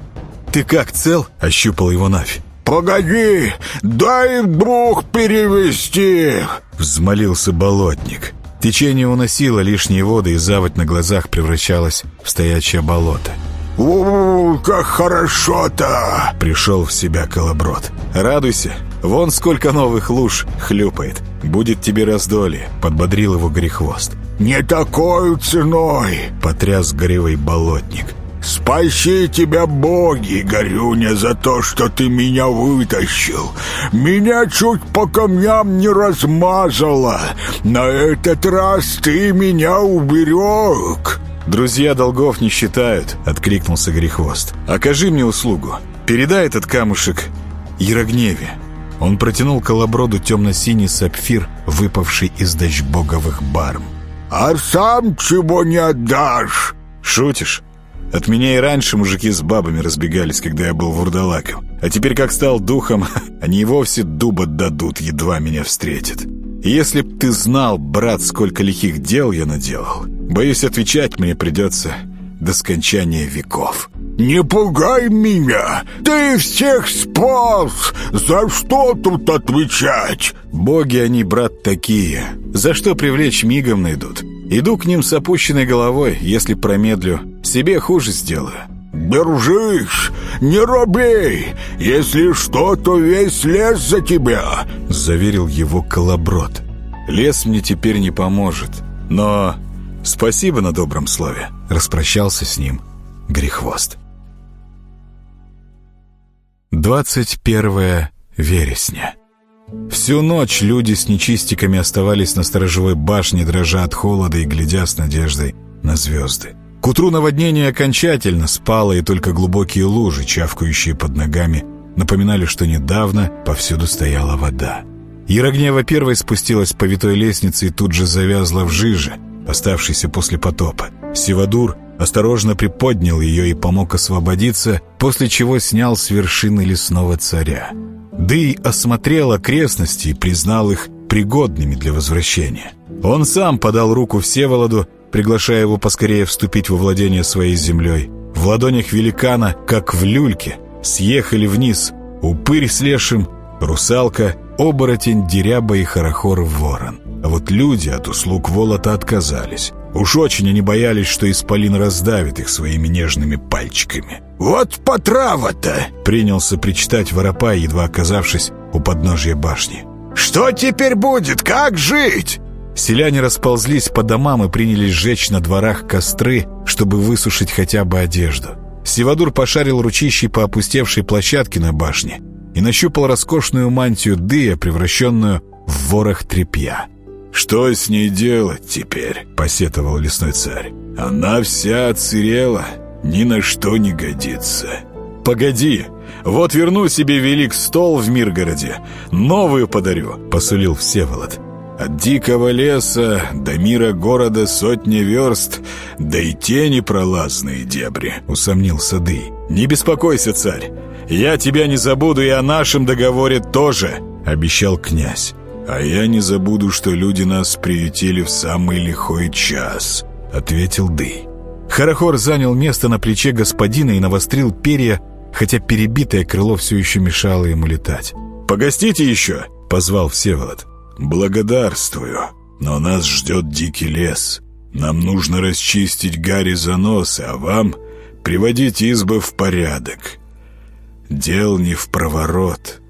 «Ты как, цел?» — ощупал его Навь. «Погоди, дай Бог перевести!» — взмолился болотник. Течение уносило лишние воды, и заводь на глазах превращалась в стоячее болото. «У, как хорошо-то!» — пришел в себя колоброд. «Радуйся, вон сколько новых луж хлюпает. Будет тебе раздолье», — подбодрил его Горехвост. «Не такой ценой!» — потряс горевый болотник. «Спаси тебя, боги, Горюня, за то, что ты меня вытащил. Меня чуть по камням не размазало. На этот раз ты меня уберег». «Друзья долгов не считают», — откликнулся Грехвост. «Окажи мне услугу. Передай этот камушек Ярогневе». Он протянул колоброду темно-синий сапфир, выпавший из дождьбоговых барм. «А сам чего не отдашь?» «Шутишь?» От меня и раньше мужики с бабами разбегались, когда я был вурдалаком. А теперь, как стал духом, они и вовсе дуба дадут, едва меня встретят. если б ты знал, брат, сколько лихих дел я наделал, боюсь, отвечать мне придется до скончания веков». «Не пугай меня! Ты всех спас! За что тут отвечать?» «Боги они, брат, такие. За что привлечь мигом найдут. Иду к ним с опущенной головой, если промедлю, себе хуже сделаю. «Держись! Не робей! Если что, то весь лес за тебя!» — заверил его колоброд. «Лес мне теперь не поможет, но спасибо на добром слове!» — распрощался с ним Грехвост. 21 вересня Всю ночь люди с нечистиками оставались на сторожевой башне, дрожа от холода и глядя с надеждой на звезды. К утру наводнение окончательно спало, и только глубокие лужи, чавкающие под ногами, напоминали, что недавно повсюду стояла вода. Ярогнева первой спустилась по витой лестнице и тут же завязла в жиже, оставшейся после потопа. Сивадур осторожно приподнял ее и помог освободиться, после чего снял с вершины лесного царя. Дый осмотрел окрестности и признал их пригодными для возвращения. Он сам подал руку Всеволоду, приглашая его поскорее вступить во владение своей землей. В ладонях великана, как в люльке, съехали вниз упырь с лешим, русалка, оборотень, деряба и хорохор-ворон. А вот люди от услуг Волота отказались. Уж очень они боялись, что Исполин раздавит их своими нежными пальчиками. Вот потрава-то!» Принялся причитать воропай, едва оказавшись у подножья башни. «Что теперь будет? Как жить?» Селяне расползлись по домам и принялись сжечь на дворах костры, чтобы высушить хотя бы одежду. Севадур пошарил ручищей по опустевшей площадке на башне и нащупал роскошную мантию дыя, превращенную в ворох тряпья. «Что с ней делать теперь?» — посетовал лесной царь. «Она вся отсырела, ни на что не годится». «Погоди, вот верну себе велик стол в Миргороде, новую подарю», — посулил Всеволод. От дикого леса до мира города сотни верст, да и те непролазные дебри», — усомнился Дый. «Не беспокойся, царь, я тебя не забуду и о нашем договоре тоже», — обещал князь. «А я не забуду, что люди нас приютили в самый лихой час», — ответил Дый. Харахор занял место на плече господина и навострил перья, хотя перебитое крыло все еще мешало ему летать. «Погостите еще!» — позвал Всеволод. «Благодарствую, но нас ждет дикий лес. Нам нужно расчистить Гарри заносы, а вам приводить избы в порядок. Дел не в проворот».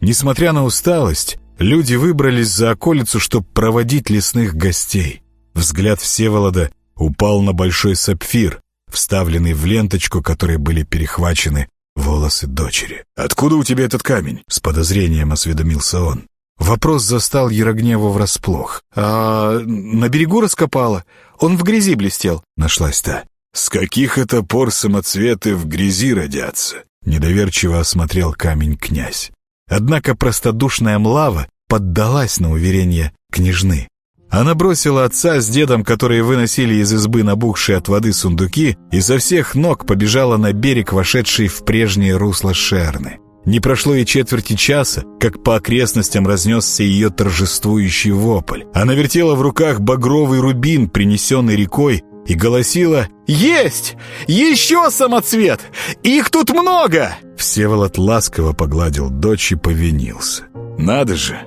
Несмотря на усталость, люди выбрались за околицу, чтобы проводить лесных гостей. Взгляд Всеволода упал на большой сапфир, вставленный в ленточку, которой были перехвачены волосы дочери. «Откуда у тебя этот камень?» — с подозрением осведомился он. Вопрос застал Ярогневу врасплох. «А на берегу раскопала? Он в грязи блестел», — нашлась та. «С каких это пор самоцветы в грязи родятся?» — недоверчиво осмотрел камень князь. Однако простодушная млава поддалась на уверение княжны. Она бросила отца с дедом, которые выносили из избы набухшие от воды сундуки, и со всех ног побежала на берег, вошедший в прежнее русло Шерны. Не прошло и четверти часа, как по окрестностям разнесся ее торжествующий вопль. Она вертела в руках багровый рубин, принесенный рекой, и голосила «Есть! Еще самоцвет! Их тут много!» Всеволод ласково погладил дочь и повинился. «Надо же!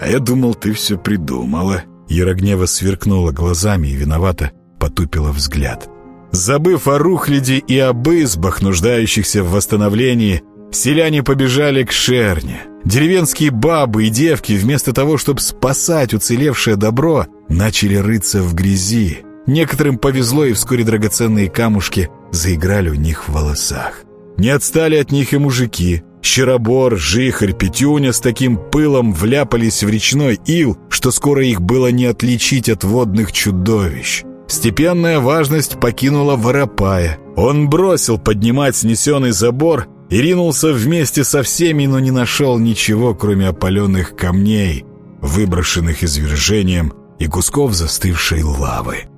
А я думал, ты все придумала!» Ярогнева сверкнула глазами и виновато потупила взгляд. Забыв о рухляде и об избах, нуждающихся в восстановлении, селяне побежали к шерне. Деревенские бабы и девки, вместо того, чтобы спасать уцелевшее добро, начали рыться в грязи. Некоторым повезло, и вскоре драгоценные камушки заиграли у них в волосах. Не отстали от них и мужики. Щеробор, Жихарь, Петюня с таким пылом вляпались в речной ил, что скоро их было не отличить от водных чудовищ. Степенная важность покинула Воропая. Он бросил поднимать снесенный забор и ринулся вместе со всеми, но не нашел ничего, кроме опаленных камней, выброшенных извержением и кусков застывшей лавы.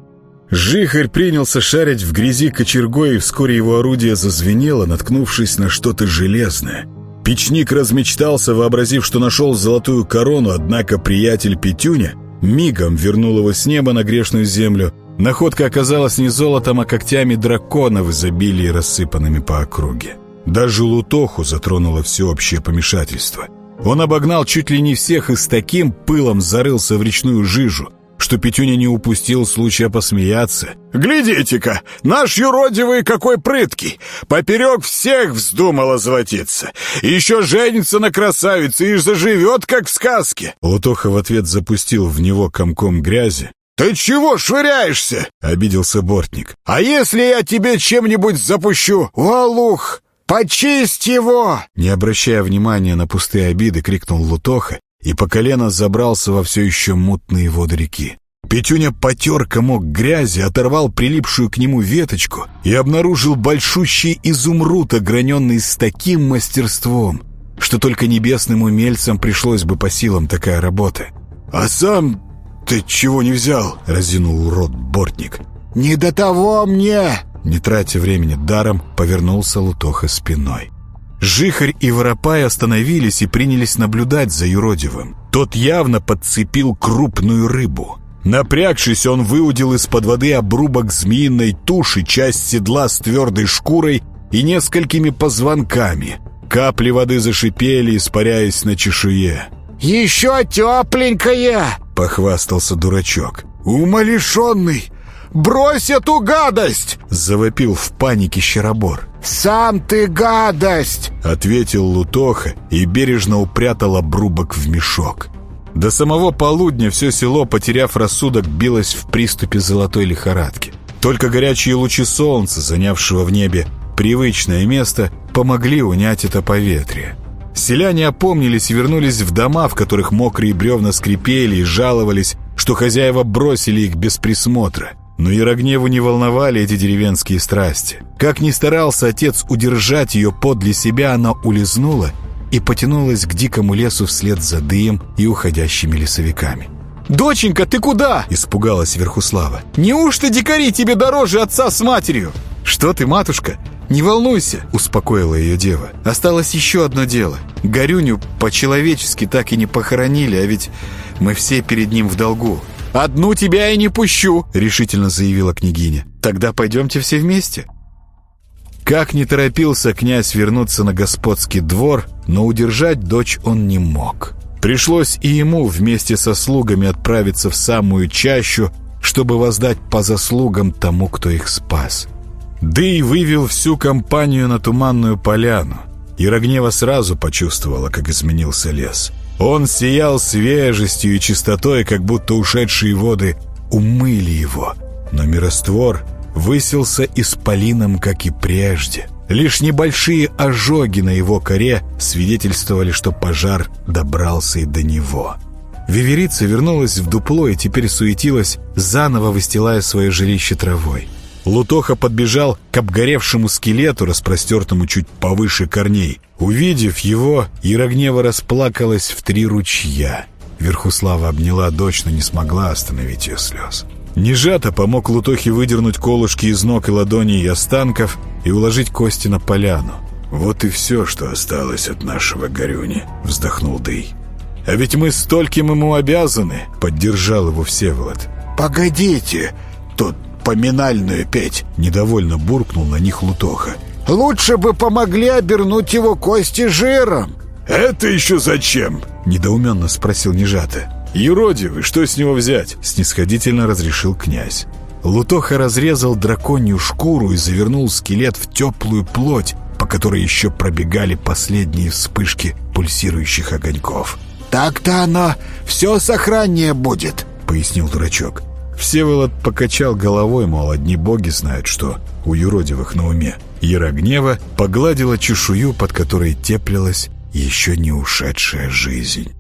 Жихарь принялся шарить в грязи кочергой, и вскоре его орудие зазвенело, наткнувшись на что-то железное. Печник размечтался, вообразив, что нашел золотую корону, однако приятель Петюня мигом вернул его с неба на грешную землю. Находка оказалась не золотом, а когтями дракона в изобилии, рассыпанными по округе. Даже Лутоху затронуло всеобщее помешательство. Он обогнал чуть ли не всех и с таким пылом зарылся в речную жижу — что Петюня не упустил случая посмеяться. «Глядите-ка, наш юродивый какой прыткий! Поперек всех вздумал озолотиться! Еще женится на красавице и заживет, как в сказке!» Лутоха в ответ запустил в него комком грязи. «Ты чего швыряешься?» — обиделся бортник. «А если я тебе чем-нибудь запущу, Валух?» «Почисть его!» Не обращая внимания на пустые обиды, крикнул Лутоха и по колено забрался во все еще мутные воды реки. Петюня потер комок грязи, оторвал прилипшую к нему веточку и обнаружил большущий изумруд, ограненный с таким мастерством, что только небесным умельцам пришлось бы по силам такая работа. «А сам ты чего не взял?» — разинул рот бортник. «Не до того мне!» Не тратя времени даром, повернулся Лутоха спиной. Жихарь и Воропай остановились и принялись наблюдать за юродивым. Тот явно подцепил крупную рыбу. Напрягшись, он выудил из-под воды обрубок змеиной туши, часть седла с твердой шкурой и несколькими позвонками. Капли воды зашипели, испаряясь на чешуе. «Еще тепленькая!» — похвастался дурачок. «Умалишенный! Брось эту гадость!» — завопил в панике Щеробор. «Сам ты гадость!» — ответил Лутоха и бережно упрятал обрубок в мешок. До самого полудня все село, потеряв рассудок, билось в приступе золотой лихорадки. Только горячие лучи солнца, занявшего в небе привычное место, помогли унять это поветрие. Селяне опомнились и вернулись в дома, в которых мокрые бревна скрипели и жаловались, что хозяева бросили их без присмотра. Но Ярогневу не волновали эти деревенские страсти. Как ни старался отец удержать ее подле себя, она улизнула и потянулась к дикому лесу вслед за дыем и уходящими лесовиками. «Доченька, ты куда?» – испугалась Верхуслава. «Неужто дикари тебе дороже отца с матерью?» «Что ты, матушка? Не волнуйся!» – успокоила ее дева. «Осталось еще одно дело. Горюню по-человечески так и не похоронили, а ведь мы все перед ним в долгу. «Одну тебя я не пущу!» — решительно заявила княгиня. «Тогда пойдемте все вместе». Как не торопился князь вернуться на господский двор, но удержать дочь он не мог. Пришлось и ему вместе со слугами отправиться в самую чащу, чтобы воздать по заслугам тому, кто их спас. Дый вывел всю компанию на туманную поляну. Ирогнева сразу почувствовала, как изменился лес — он сиял свежестью и чистотой, как будто ушедшие воды умыли его. Но мироствор высился исполином, как и прежде. Лишь небольшие ожоги на его коре свидетельствовали, что пожар добрался и до него. Виверица вернулась в дупло и теперь суетилась, заново выстилая свое жилище травой. Лутоха подбежал к обгоревшему скелету, распростертому чуть повыше корней. Увидев его, Ярогнева расплакалась в три ручья. Верхуслава обняла дочь, но не смогла остановить ее слез. Нежато помог Лутохе выдернуть колышки из ног и ладоней и останков и уложить кости на поляну. «Вот и все, что осталось от нашего Горюни», — вздохнул Дый. «А ведь мы стольким ему обязаны», — поддержал его Всеволод. «Погодите, тут поминальную петь!» Недовольно буркнул на них Лутоха. «Лучше бы помогли обернуть его кости жиром!» «Это еще зачем?» Недоуменно спросил Нежата. «Юродивый, что с него взять?» Снисходительно разрешил князь. Лутоха разрезал драконью шкуру и завернул скелет в теплую плоть, по которой еще пробегали последние вспышки пульсирующих огоньков. «Так-то оно все сохраннее будет», — пояснил дурачок. Всеволод покачал головой, мол, одни боги знают, что у юродивых на уме. Ярогнева погладила чешую, под которой теплилась еще не ушедшая жизнь.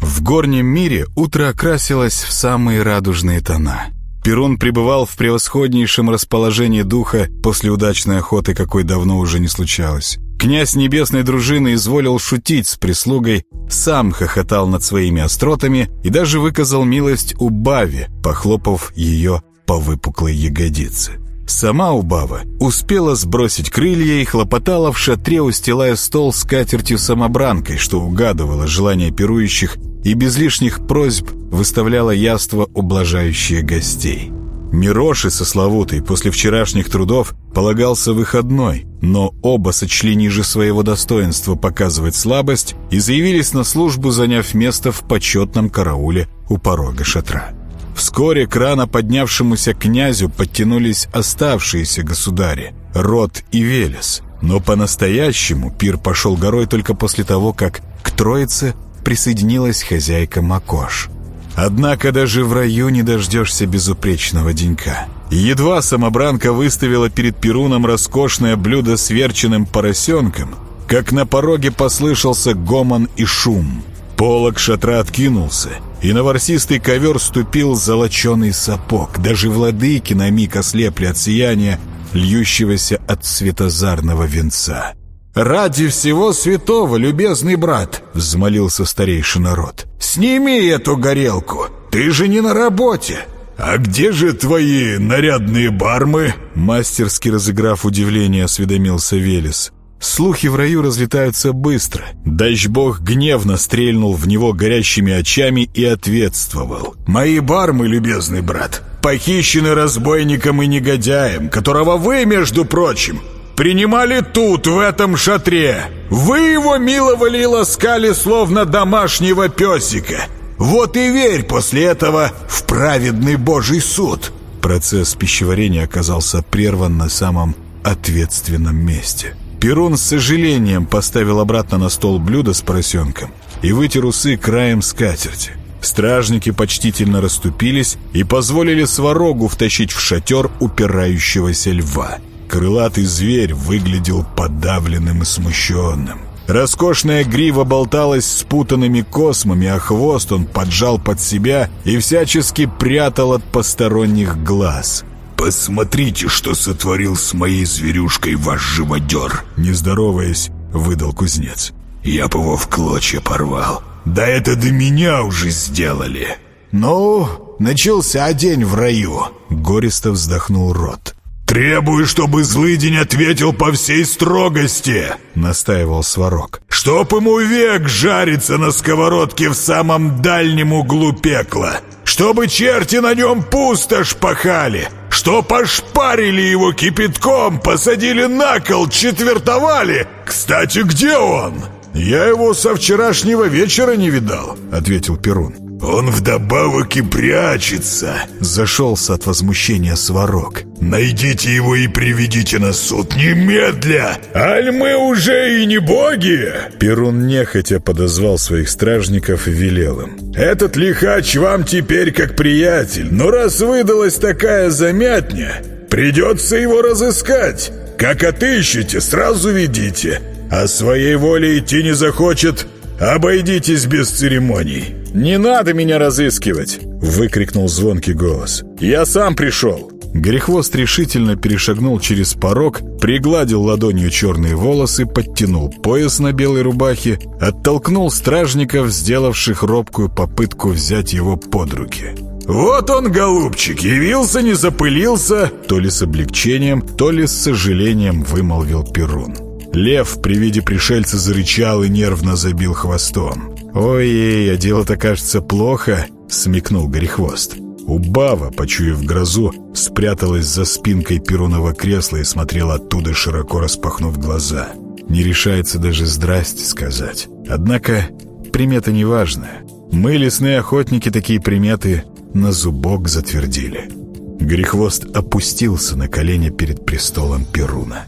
В горнем мире утро окрасилось в самые радужные тона. Перун пребывал в превосходнейшем расположении духа после удачной охоты, какой давно уже не случалось. Князь небесной дружины изволил шутить с прислугой, сам хохотал над своими остротами и даже выказал милость Убаве, похлопав ее по выпуклой ягодице. Сама Убава успела сбросить крылья и хлопотала в шатре, устилая стол с катертью-самобранкой, что угадывало желание пирующих и без лишних просьб выставляла яство, ублажающее гостей. Мироши со Славутой после вчерашних трудов полагался выходной, но оба сочли ниже своего достоинства показывать слабость и заявились на службу, заняв место в почетном карауле у порога шатра. Вскоре к рано поднявшемуся князю подтянулись оставшиеся государи, Род и Велес. Но по-настоящему пир пошел горой только после того, как к Троице присоединилась хозяйка Макош – Однако даже в раю не дождешься безупречного денька. Едва самобранка выставила перед Перуном роскошное блюдо с верченным поросенком, как на пороге послышался гомон и шум. Полок шатра откинулся, и на ворсистый ковер ступил золоченый сапог. Даже владыки на миг ослепли от сияния, льющегося от светозарного венца. «Ради всего святого, любезный брат!» — взмолился старейший народ. «Сними эту горелку! Ты же не на работе!» «А где же твои нарядные бармы?» Мастерски разыграв удивление, осведомился Велес. Слухи в раю разлетаются быстро. Дачбог гневно стрельнул в него горящими очами и ответствовал. «Мои бармы, любезный брат, похищены разбойником и негодяем, которого вы, между прочим, принимали тут, в этом шатре. Вы его миловали и ласкали, словно домашнего песика. Вот и верь после этого в праведный Божий суд. Процесс пищеварения оказался прерван на самом ответственном месте. Перун с сожалением поставил обратно на стол блюдо с поросенком и вытер усы краем скатерти. Стражники почтительно расступились и позволили сварогу втащить в шатер упирающегося льва. Крылатый зверь выглядел подавленным и смущенным. Роскошная грива болталась спутанными космами, а хвост он поджал под себя и всячески прятал от посторонних глаз. «Посмотрите, что сотворил с моей зверюшкой ваш живодер!» Не здороваясь, выдал кузнец. «Я бы его в клочья порвал. Да это до меня уже сделали!» «Ну, начался день в раю!» Гористо вздохнул рот. «Требую, чтобы злыдень ответил по всей строгости!» — настаивал Сварог. «Чтоб ему век жариться на сковородке в самом дальнем углу пекла! Чтобы черти на нем пустошь пахали! Что пошпарили его кипятком, посадили на кол, четвертовали! Кстати, где он?» «Я его со вчерашнего вечера не видал», — ответил Перун. «Он вдобавок и прячется!» Зашелся от возмущения Сварог. «Найдите его и приведите на суд немедля! Аль мы уже и не боги!» Перун нехотя подозвал своих стражников и велел им. «Этот лихач вам теперь как приятель, но раз выдалась такая замятня, придется его разыскать. Как отыщете, сразу ведите, а своей волей идти не захочет, обойдитесь без церемоний». «Не надо меня разыскивать!» — выкрикнул звонкий голос. «Я сам пришел!» Грехвост решительно перешагнул через порог, пригладил ладонью черные волосы, подтянул пояс на белой рубахе, оттолкнул стражников, сделавших робкую попытку взять его под руки. «Вот он, голубчик, явился, не запылился!» То ли с облегчением, то ли с сожалением вымолвил Перун. Лев при виде пришельца зарычал и нервно забил хвостом. «Ой, а дело-то, кажется, плохо», — смекнул Горехвост. Убава, почуяв грозу, спряталась за спинкой перуного кресла и смотрела оттуда, широко распахнув глаза. Не решается даже «здрасте» сказать. Однако примета неважная. Мы, лесные охотники, такие приметы на зубок затвердили. Грехвост опустился на колени перед престолом Перуна.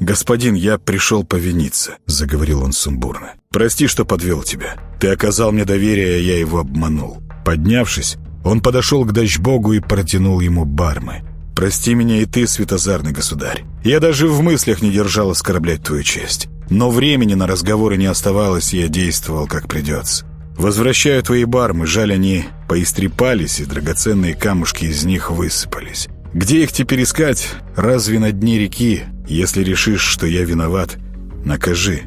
«Господин, я пришел повиниться», — заговорил он сумбурно. «Прости, что подвел тебя. Ты оказал мне доверие, а я его обманул». Поднявшись, он подошел к дачбогу и протянул ему бармы. «Прости меня и ты, светозарный государь. Я даже в мыслях не держал оскорблять твою честь. Но времени на разговоры не оставалось, и я действовал как придется. Возвращаю твои бармы, жаль, они поистрепались, и драгоценные камушки из них высыпались. Где их теперь искать? Разве на дне реки? Если решишь, что я виноват, накажи.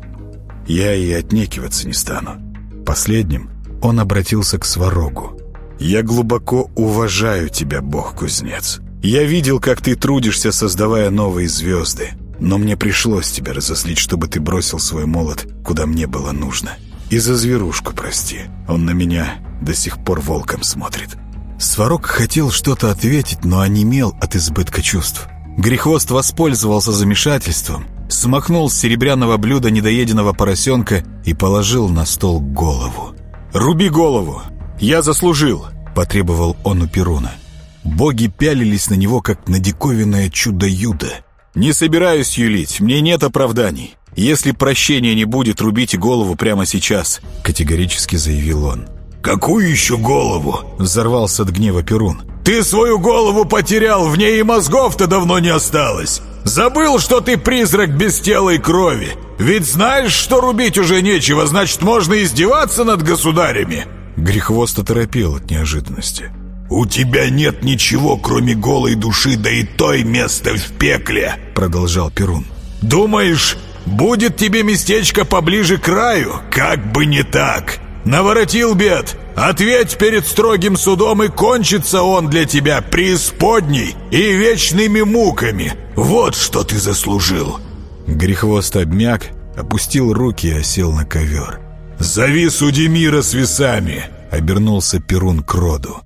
Я и отнекиваться не стану». Последним он обратился к Сварогу. «Я глубоко уважаю тебя, бог-кузнец. Я видел, как ты трудишься, создавая новые звезды. Но мне пришлось тебя разослить, чтобы ты бросил свой молот, куда мне было нужно. И за зверушку прости. Он на меня до сих пор волком смотрит». Сварог хотел что-то ответить, но онемел от избытка чувств. Грехвост воспользовался замешательством, смахнул с серебряного блюда недоеденного поросенка и положил на стол голову. «Руби голову! Я заслужил!» — потребовал он у Перуна. Боги пялились на него, как на диковинное чудо-юдо. «Не собираюсь юлить, мне нет оправданий. Если прощения не будет, рубите голову прямо сейчас», — категорически заявил он. «Какую еще голову?» — взорвался от гнева Перун. «Ты свою голову потерял, в ней и мозгов-то давно не осталось. Забыл, что ты призрак без тела и крови. Ведь знаешь, что рубить уже нечего, значит, можно издеваться над государями». Грехвост оторопел от неожиданности. «У тебя нет ничего, кроме голой души, да и той места в пекле», — продолжал Перун. «Думаешь, будет тебе местечко поближе к краю? Как бы не так!» Наворотил бед! Ответь перед строгим судом, и кончится он для тебя преисподней и вечными муками. Вот что ты заслужил!» Грехвост обмяк, опустил руки и осел на ковер. «Зови Судемира с весами!» — обернулся Перун к роду.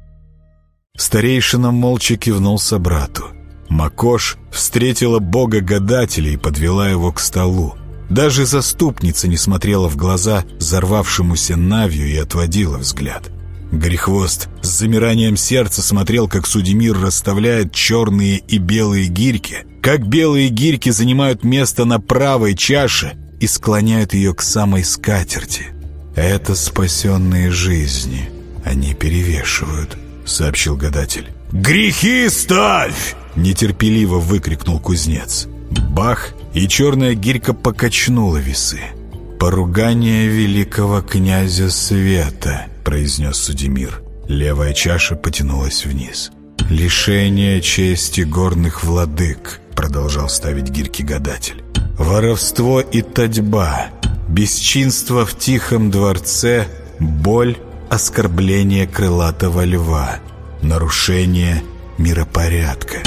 Старейшина молча кивнул собрату. Макош встретила бога-гадателя и подвела его к столу. Даже заступница не смотрела в глаза взорвавшемуся Навью и отводила взгляд. Грехвост с замиранием сердца смотрел, как Судемир расставляет черные и белые гирьки, как белые гирьки занимают место на правой чаше и склоняют ее к самой скатерти. «Это спасенные жизни. Они перевешивают», — сообщил гадатель. «Грехи ставь!» — нетерпеливо выкрикнул кузнец. Бах, и черная гирька покачнула весы. «Поругание великого князя света», — произнес Судемир. Левая чаша потянулась вниз. «Лишение чести горных владык», — продолжал ставить гирьки гадатель. «Воровство и татьба, бесчинство в тихом дворце, боль, оскорбление крылатого льва, нарушение миропорядка».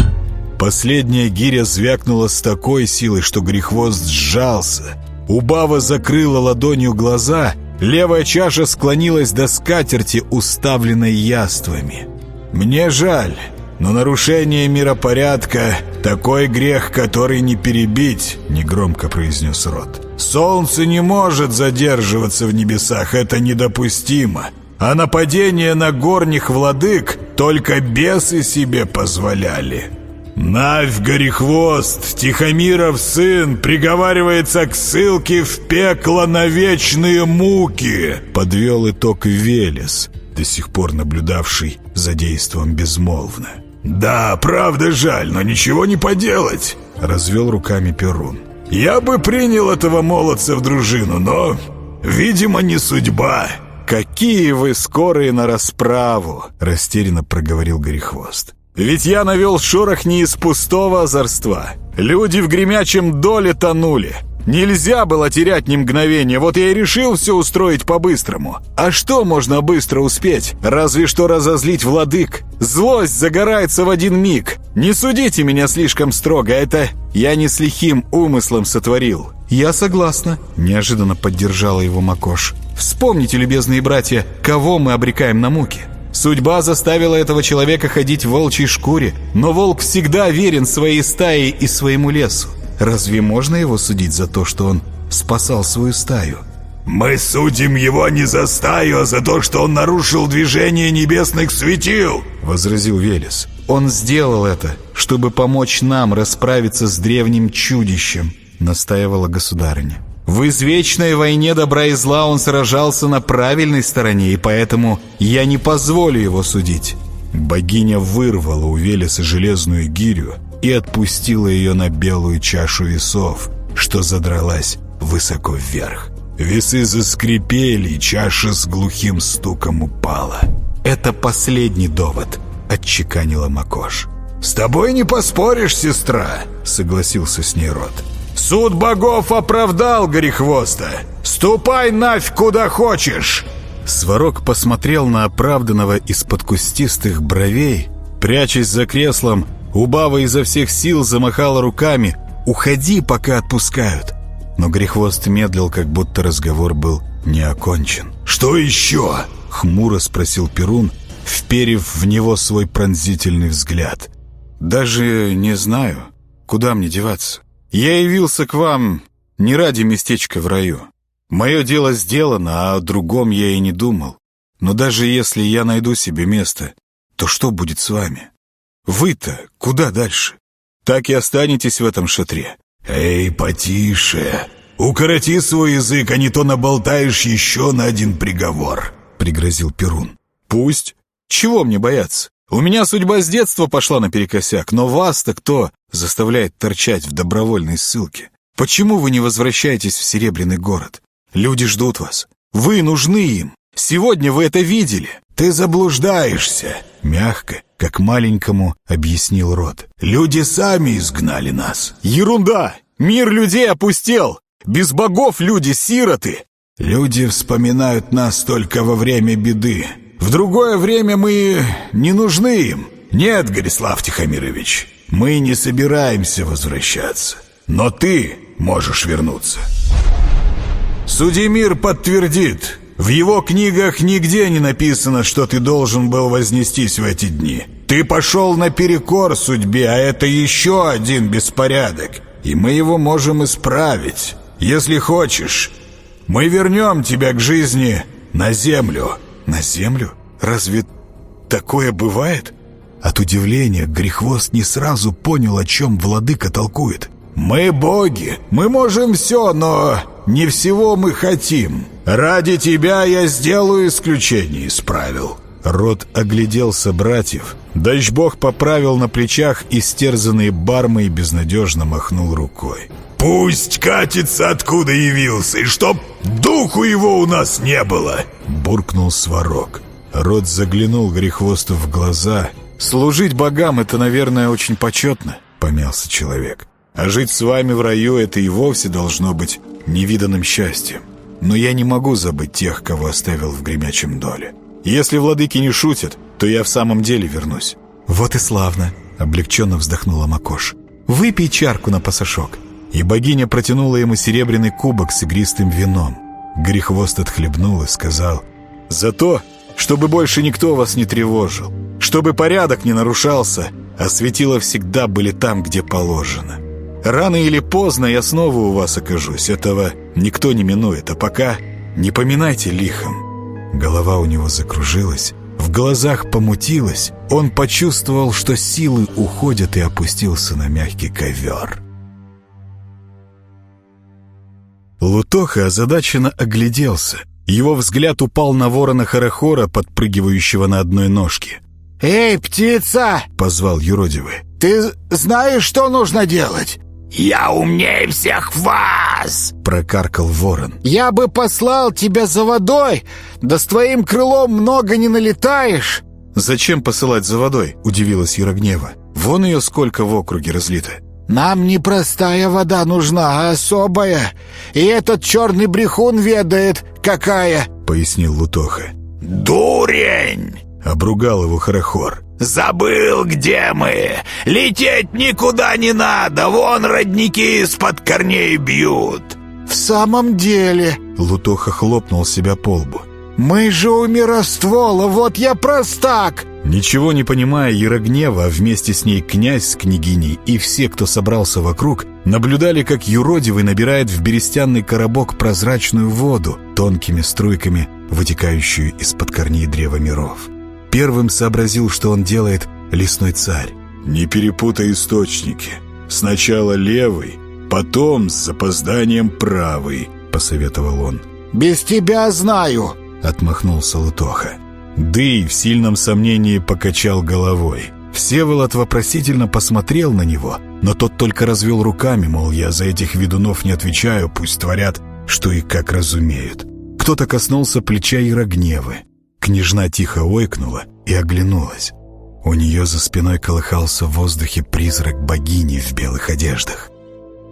Последняя гиря звякнула с такой силой, что грехвост сжался. Убава закрыла ладонью глаза, левая чаша склонилась до скатерти, уставленной яствами. «Мне жаль, но нарушение миропорядка — такой грех, который не перебить», — негромко произнес Рот. «Солнце не может задерживаться в небесах, это недопустимо. А нападение на горних владык только бесы себе позволяли». Навь Горехвост, Тихомиров сын, приговаривается к ссылке в пекло на вечные муки!» Подвел итог Велес, до сих пор наблюдавший за действом безмолвно. «Да, правда жаль, но ничего не поделать!» Развел руками Перун. «Я бы принял этого молодца в дружину, но, видимо, не судьба!» «Какие вы скорые на расправу!» Растерянно проговорил Горехвост. Ведь я навел шорох не из пустого озорства. Люди в гремячем доле тонули. Нельзя было терять ни мгновения, вот я и решил все устроить по-быстрому. А что можно быстро успеть? Разве что разозлить владык. Злость загорается в один миг. Не судите меня слишком строго, это я не с лихим умыслом сотворил. «Я согласна», — неожиданно поддержала его Макош. «Вспомните, любезные братья, кого мы обрекаем на муки. Судьба заставила этого человека ходить в волчьей шкуре, но волк всегда верен своей стае и своему лесу. Разве можно его судить за то, что он спасал свою стаю? «Мы судим его не за стаю, а за то, что он нарушил движение небесных светил!» — возразил Велес. «Он сделал это, чтобы помочь нам расправиться с древним чудищем», — настаивала государыня. В извечной войне добра и зла он сражался на правильной стороне, и поэтому я не позволю его судить». Богиня вырвала у Велеса железную гирю и отпустила ее на белую чашу весов, что задралась высоко вверх. Весы заскрипели, чаша с глухим стуком упала. «Это последний довод», — отчеканила Макош. «С тобой не поспоришь, сестра», — согласился с ней Рот. Суд богов оправдал Горехвоста. Ступай нафь куда хочешь!» Сварог посмотрел на оправданного из-под кустистых бровей. Прячась за креслом, Убава изо всех сил замахала руками. «Уходи, пока отпускают!» Но Грехвост медлил, как будто разговор был не окончен. «Что еще?» — хмуро спросил Перун, вперев в него свой пронзительный взгляд. «Даже не знаю, куда мне деваться. Я явился к вам не ради местечка в раю. Мое дело сделано, а о другом я и не думал. Но даже если я найду себе место, то что будет с вами? Вы-то куда дальше? Так и останетесь в этом шатре. Эй, потише. Укороти свой язык, а не то наболтаешь еще на один приговор, пригрозил Перун. Пусть. Чего мне бояться? У меня судьба с детства пошла наперекосяк, но вас-то кто заставляет торчать в добровольной ссылке? Почему вы не возвращаетесь в Серебряный город? Люди ждут вас. Вы нужны им. Сегодня вы это видели. Ты заблуждаешься. Мягко, как маленькому, объяснил Рот. Люди сами изгнали нас. Ерунда! Мир людей опустел. Без богов люди сироты. Люди вспоминают нас только во время беды. В другое время мы не нужны им. Нет, Горислав Тихомирович, мы не собираемся возвращаться. Но ты можешь вернуться. Судимир подтвердит. В его книгах нигде не написано, что ты должен был вознестись в эти дни. Ты пошел наперекор судьбе, а это еще один беспорядок. И мы его можем исправить. Если хочешь, мы вернем тебя к жизни на землю. На землю? разве такое бывает?» От удивления Грехвост не сразу понял, о чем владыка толкует. «Мы боги, мы можем все, но не всего мы хотим. Ради тебя я сделаю исключение из правил». Рот огляделся братьев. Дачбог поправил на плечах истерзанные бармы и безнадежно махнул рукой. «Пусть катится, откуда явился, и чтоб духу его у нас не было!» Буркнул Сварог. Рот заглянул Грехвосту в глаза. «Служить богам — это, наверное, очень почетно», — помялся человек. «А жить с вами в раю — это и вовсе должно быть невиданным счастьем. Но я не могу забыть тех, кого оставил в гремячем доле. Если владыки не шутят, то я в самом деле вернусь». «Вот и славно», — облегченно вздохнула Макош. «Выпей чарку на пасашок». И богиня протянула ему серебряный кубок с игристым вином. Грехвост отхлебнул и сказал, «За то, чтобы больше никто вас не тревожил, чтобы порядок не нарушался, а светила всегда были там, где положено. Рано или поздно я снова у вас окажусь, этого никто не минует, а пока не поминайте лихом». Голова у него закружилась, в глазах помутилась, он почувствовал, что силы уходят и опустился на мягкий ковер. Лутоха озадаченно огляделся. Его взгляд упал на ворона Харахора, подпрыгивающего на одной ножке. «Эй, птица!» — позвал юродивый. «Ты знаешь, что нужно делать?» «Я умнее всех вас!» — прокаркал ворон. «Я бы послал тебя за водой, да с твоим крылом много не налетаешь!» «Зачем посылать за водой?» — удивилась Ярогнева. «Вон ее сколько в округе разлито!» «Нам не простая вода нужна, а особая. И этот черный брехун ведает, какая!» — пояснил Лутоха. «Дурень!» — обругал его Харахор. «Забыл, где мы! Лететь никуда не надо! Вон родники из-под корней бьют!» «В самом деле...» — Лутоха хлопнул себя по лбу. «Мы же у мироствола, вот я простак!» Ничего не понимая Ярогнева, вместе с ней князь с княгиней и все, кто собрался вокруг, наблюдали, как юродивый набирает в берестянный коробок прозрачную воду, тонкими струйками, вытекающую из-под корней древа миров. Первым сообразил, что он делает лесной царь. «Не перепутай источники. Сначала левый, потом с запозданием правый», — посоветовал он. «Без тебя знаю», — отмахнулся Лутоха. Дый в сильном сомнении покачал головой. Всеволод вопросительно посмотрел на него, но тот только развел руками, мол, я за этих ведунов не отвечаю, пусть творят, что и как разумеют. Кто-то коснулся плеча Ирогневы. Княжна тихо ойкнула и оглянулась. У нее за спиной колыхался в воздухе призрак богини в белых одеждах.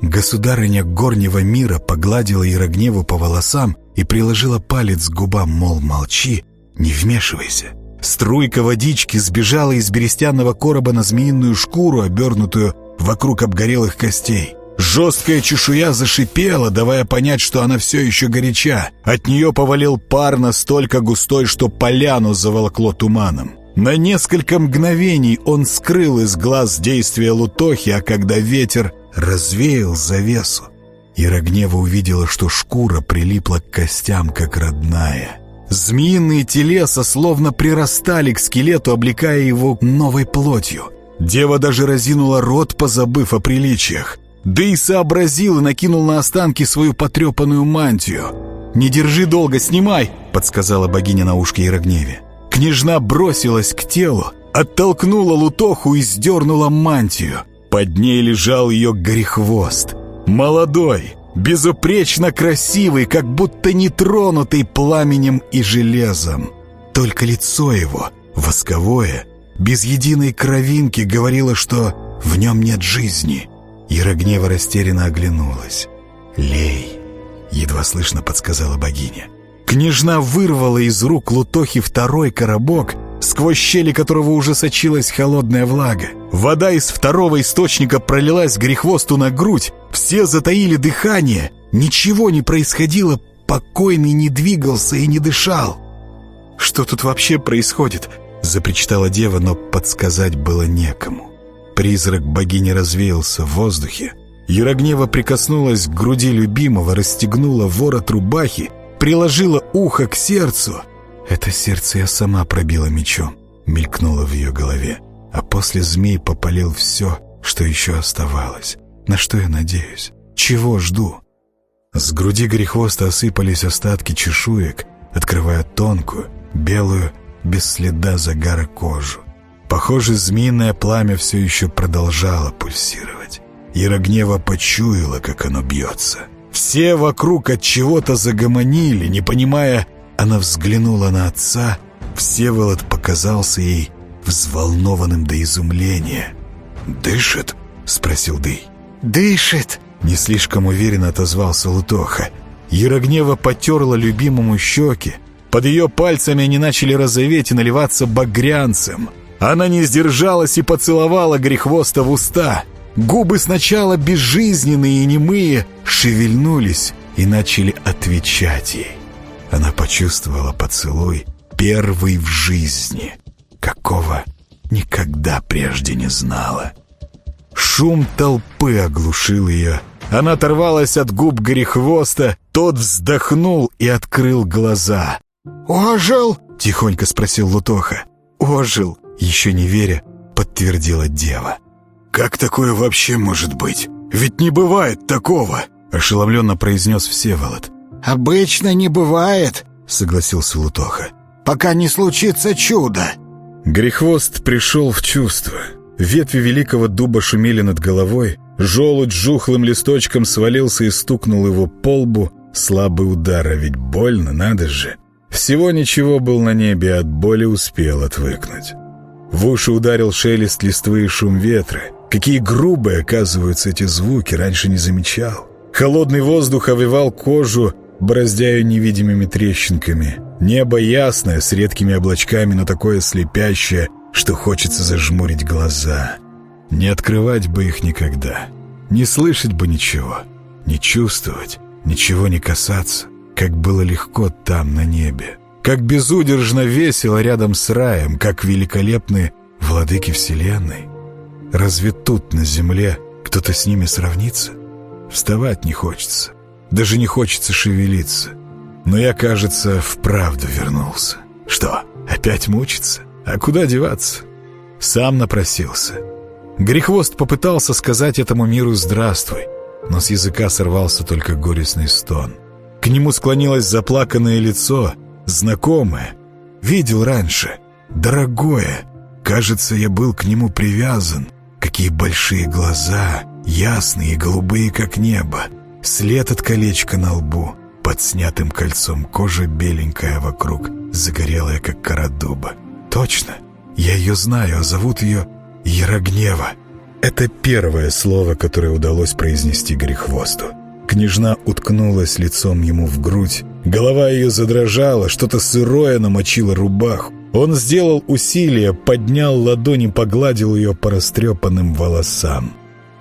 Государыня горнего мира погладила Ирогневу по волосам и приложила палец к губам, мол, молчи, не вмешивайся. Струйка водички сбежала из берестяного короба на змеиную шкуру, обернутую вокруг обгорелых костей. Жесткая чешуя зашипела, давая понять, что она все еще горяча. От нее повалил пар настолько густой, что поляну заволокло туманом. На несколько мгновений он скрыл из глаз действия Лутохи, а когда ветер развеял завесу, Ирогнева увидела, что шкура прилипла к костям, как родная. Змеиные телеса словно прирастали к скелету, облекая его новой плотью. Дева даже разинула рот, позабыв о приличиях. Да и сообразил и накинул на останки свою потрепанную мантию. «Не держи долго, снимай!» — подсказала богиня на ушке Ярогневе. Княжна бросилась к телу, оттолкнула Лутоху и сдернула мантию. Под ней лежал ее горехвост. Молодой, безупречно красивый, как будто не тронутый пламенем и железом. Только лицо его, восковое, без единой кровинки, говорило, что в нем нет жизни. Ярогнева растерянно оглянулась. «Лей!» — едва слышно подсказала богиня. Княжна вырвала из рук Лутохи второй коробок, сквозь щели которого уже сочилась холодная влага. Вода из второго источника пролилась грехвосту на грудь, все затаили дыхание, ничего не происходило, покойный не двигался и не дышал. «Что тут вообще происходит?» — запричитала дева, но подсказать было некому. Призрак богини развеялся в воздухе. Ярогнева прикоснулась к груди любимого, расстегнула ворот рубахи, приложила ухо к сердцу. Это сердце я сама пробила мечом, мелькнуло в ее голове. А после змей попалил все, что еще оставалось. На что я надеюсь? Чего жду? С груди грехвоста осыпались остатки чешуек, открывая тонкую, белую, без следа загара кожу. Похоже, змеиное пламя все еще продолжало пульсировать. Ярогнева почуяла, как оно бьется. Все вокруг от чего-то загомонили, не понимая, она взглянула на отца. Всеволод показался ей взволнованным до изумления. «Дышит?» — спросил Дый. «Дышит!» — не слишком уверенно отозвался Лутоха. Ярогнева потерла любимому щеки. Под ее пальцами они начали розоветь и наливаться багрянцем. Она не сдержалась и поцеловала Грехвоста в уста. Губы сначала безжизненные и немые шевельнулись и начали отвечать ей. Она почувствовала поцелуй первый в жизни, какого никогда прежде не знала. Шум толпы оглушил ее. Она оторвалась от губ Горехвоста, тот вздохнул и открыл глаза. «Ожил?» — тихонько спросил Лутоха. «Ожил!» — еще не веря, подтвердила дева. «Как такое вообще может быть? Ведь не бывает такого!» — ошеломленно произнес Всеволод. «Обычно не бывает», — согласился Лутоха. «Пока не случится чудо». Грехвост пришел в чувство. Ветви великого дуба шумели над головой, желудь жухлым листочком свалился и стукнул его по лбу. Слабый удар, а ведь больно, надо же. Всего ничего был на небе, от боли успел отвыкнуть. В уши ударил шелест листвы и шум ветра. Какие грубые, оказываются, эти звуки, раньше не замечал. Холодный воздух овивал кожу, бороздя невидимыми трещинками. Небо ясное, с редкими облачками, но такое слепящее, что хочется зажмурить глаза. Не открывать бы их никогда. Не слышать бы ничего. Не чувствовать, ничего не касаться. Как было легко там, на небе. Как безудержно весело рядом с раем, как великолепны владыки Вселенной. Разве тут, на земле, кто-то с ними сравнится? Вставать не хочется. Даже не хочется шевелиться. Но я, кажется, вправду вернулся. Что, опять мучиться? А куда деваться? Сам напросился. Грехвост попытался сказать этому миру «здравствуй», но с языка сорвался только горестный стон. К нему склонилось заплаканное лицо, знакомое. Видел раньше, дорогое. Кажется, я был к нему привязан. Какие большие глаза, ясные и голубые, как небо. След от колечка на лбу, под снятым кольцом кожа беленькая вокруг, загорелая, как кора дуба. Точно, я ее знаю, а зовут ее Ярогнева. Это первое слово, которое удалось произнести Грехвосту. Княжна уткнулась лицом ему в грудь. Голова ее задрожала, что-то сырое намочило рубаху. Он сделал усилие, поднял ладони, погладил ее по растрепанным волосам.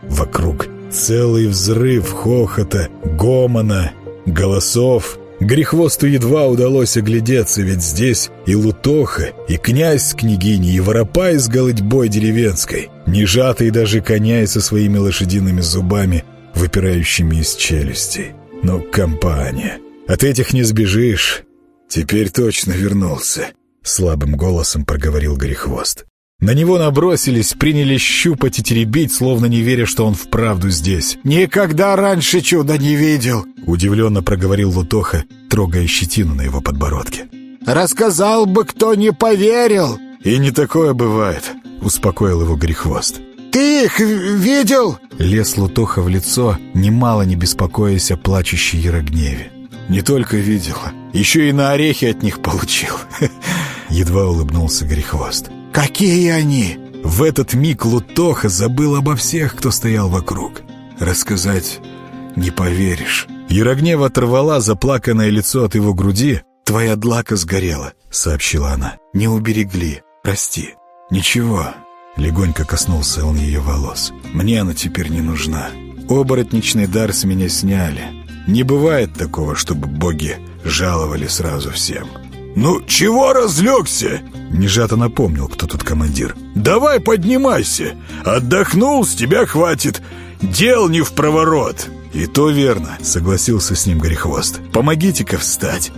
Вокруг Целый взрыв хохота, гомона, голосов. Грехвосту едва удалось оглядеться, ведь здесь и Лутоха, и князь с княгиней, и воропай с голодьбой деревенской, нежатый даже коняй со своими лошадиными зубами, выпирающими из челюстей. Но компания. От этих не сбежишь. Теперь точно вернулся. Слабым голосом проговорил Грехвост. На него набросились, принялись щупать и теребить, словно не веря, что он вправду здесь. «Никогда раньше чуда не видел!» — удивленно проговорил Лутоха, трогая щетину на его подбородке. «Рассказал бы, кто не поверил!» «И не такое бывает», — успокоил его Грехвост. «Ты их видел?» Лез Лутоха в лицо, немало не беспокоясь о плачущей Ярогневе. «Не только видел, еще и на орехи от них получил», — едва улыбнулся Грехвост. «Какие они?» В этот миг Лутоха забыл обо всех, кто стоял вокруг. Рассказать не поверишь. Ярогнева оторвала заплаканное лицо от его груди. «Твоя длака сгорела», — сообщила она. «Не уберегли. Прости». «Ничего». Легонько коснулся он ее волос. «Мне она теперь не нужна. Оборотничный дар с меня сняли. Не бывает такого, чтобы боги жаловали сразу всем». «Ну, чего разлегся?» Нежато напомнил, кто тут командир. «Давай поднимайся. Отдохнул, с тебя хватит. Дел не в проворот». «И то верно», — согласился с ним Горехвост. «Помогите-ка встать».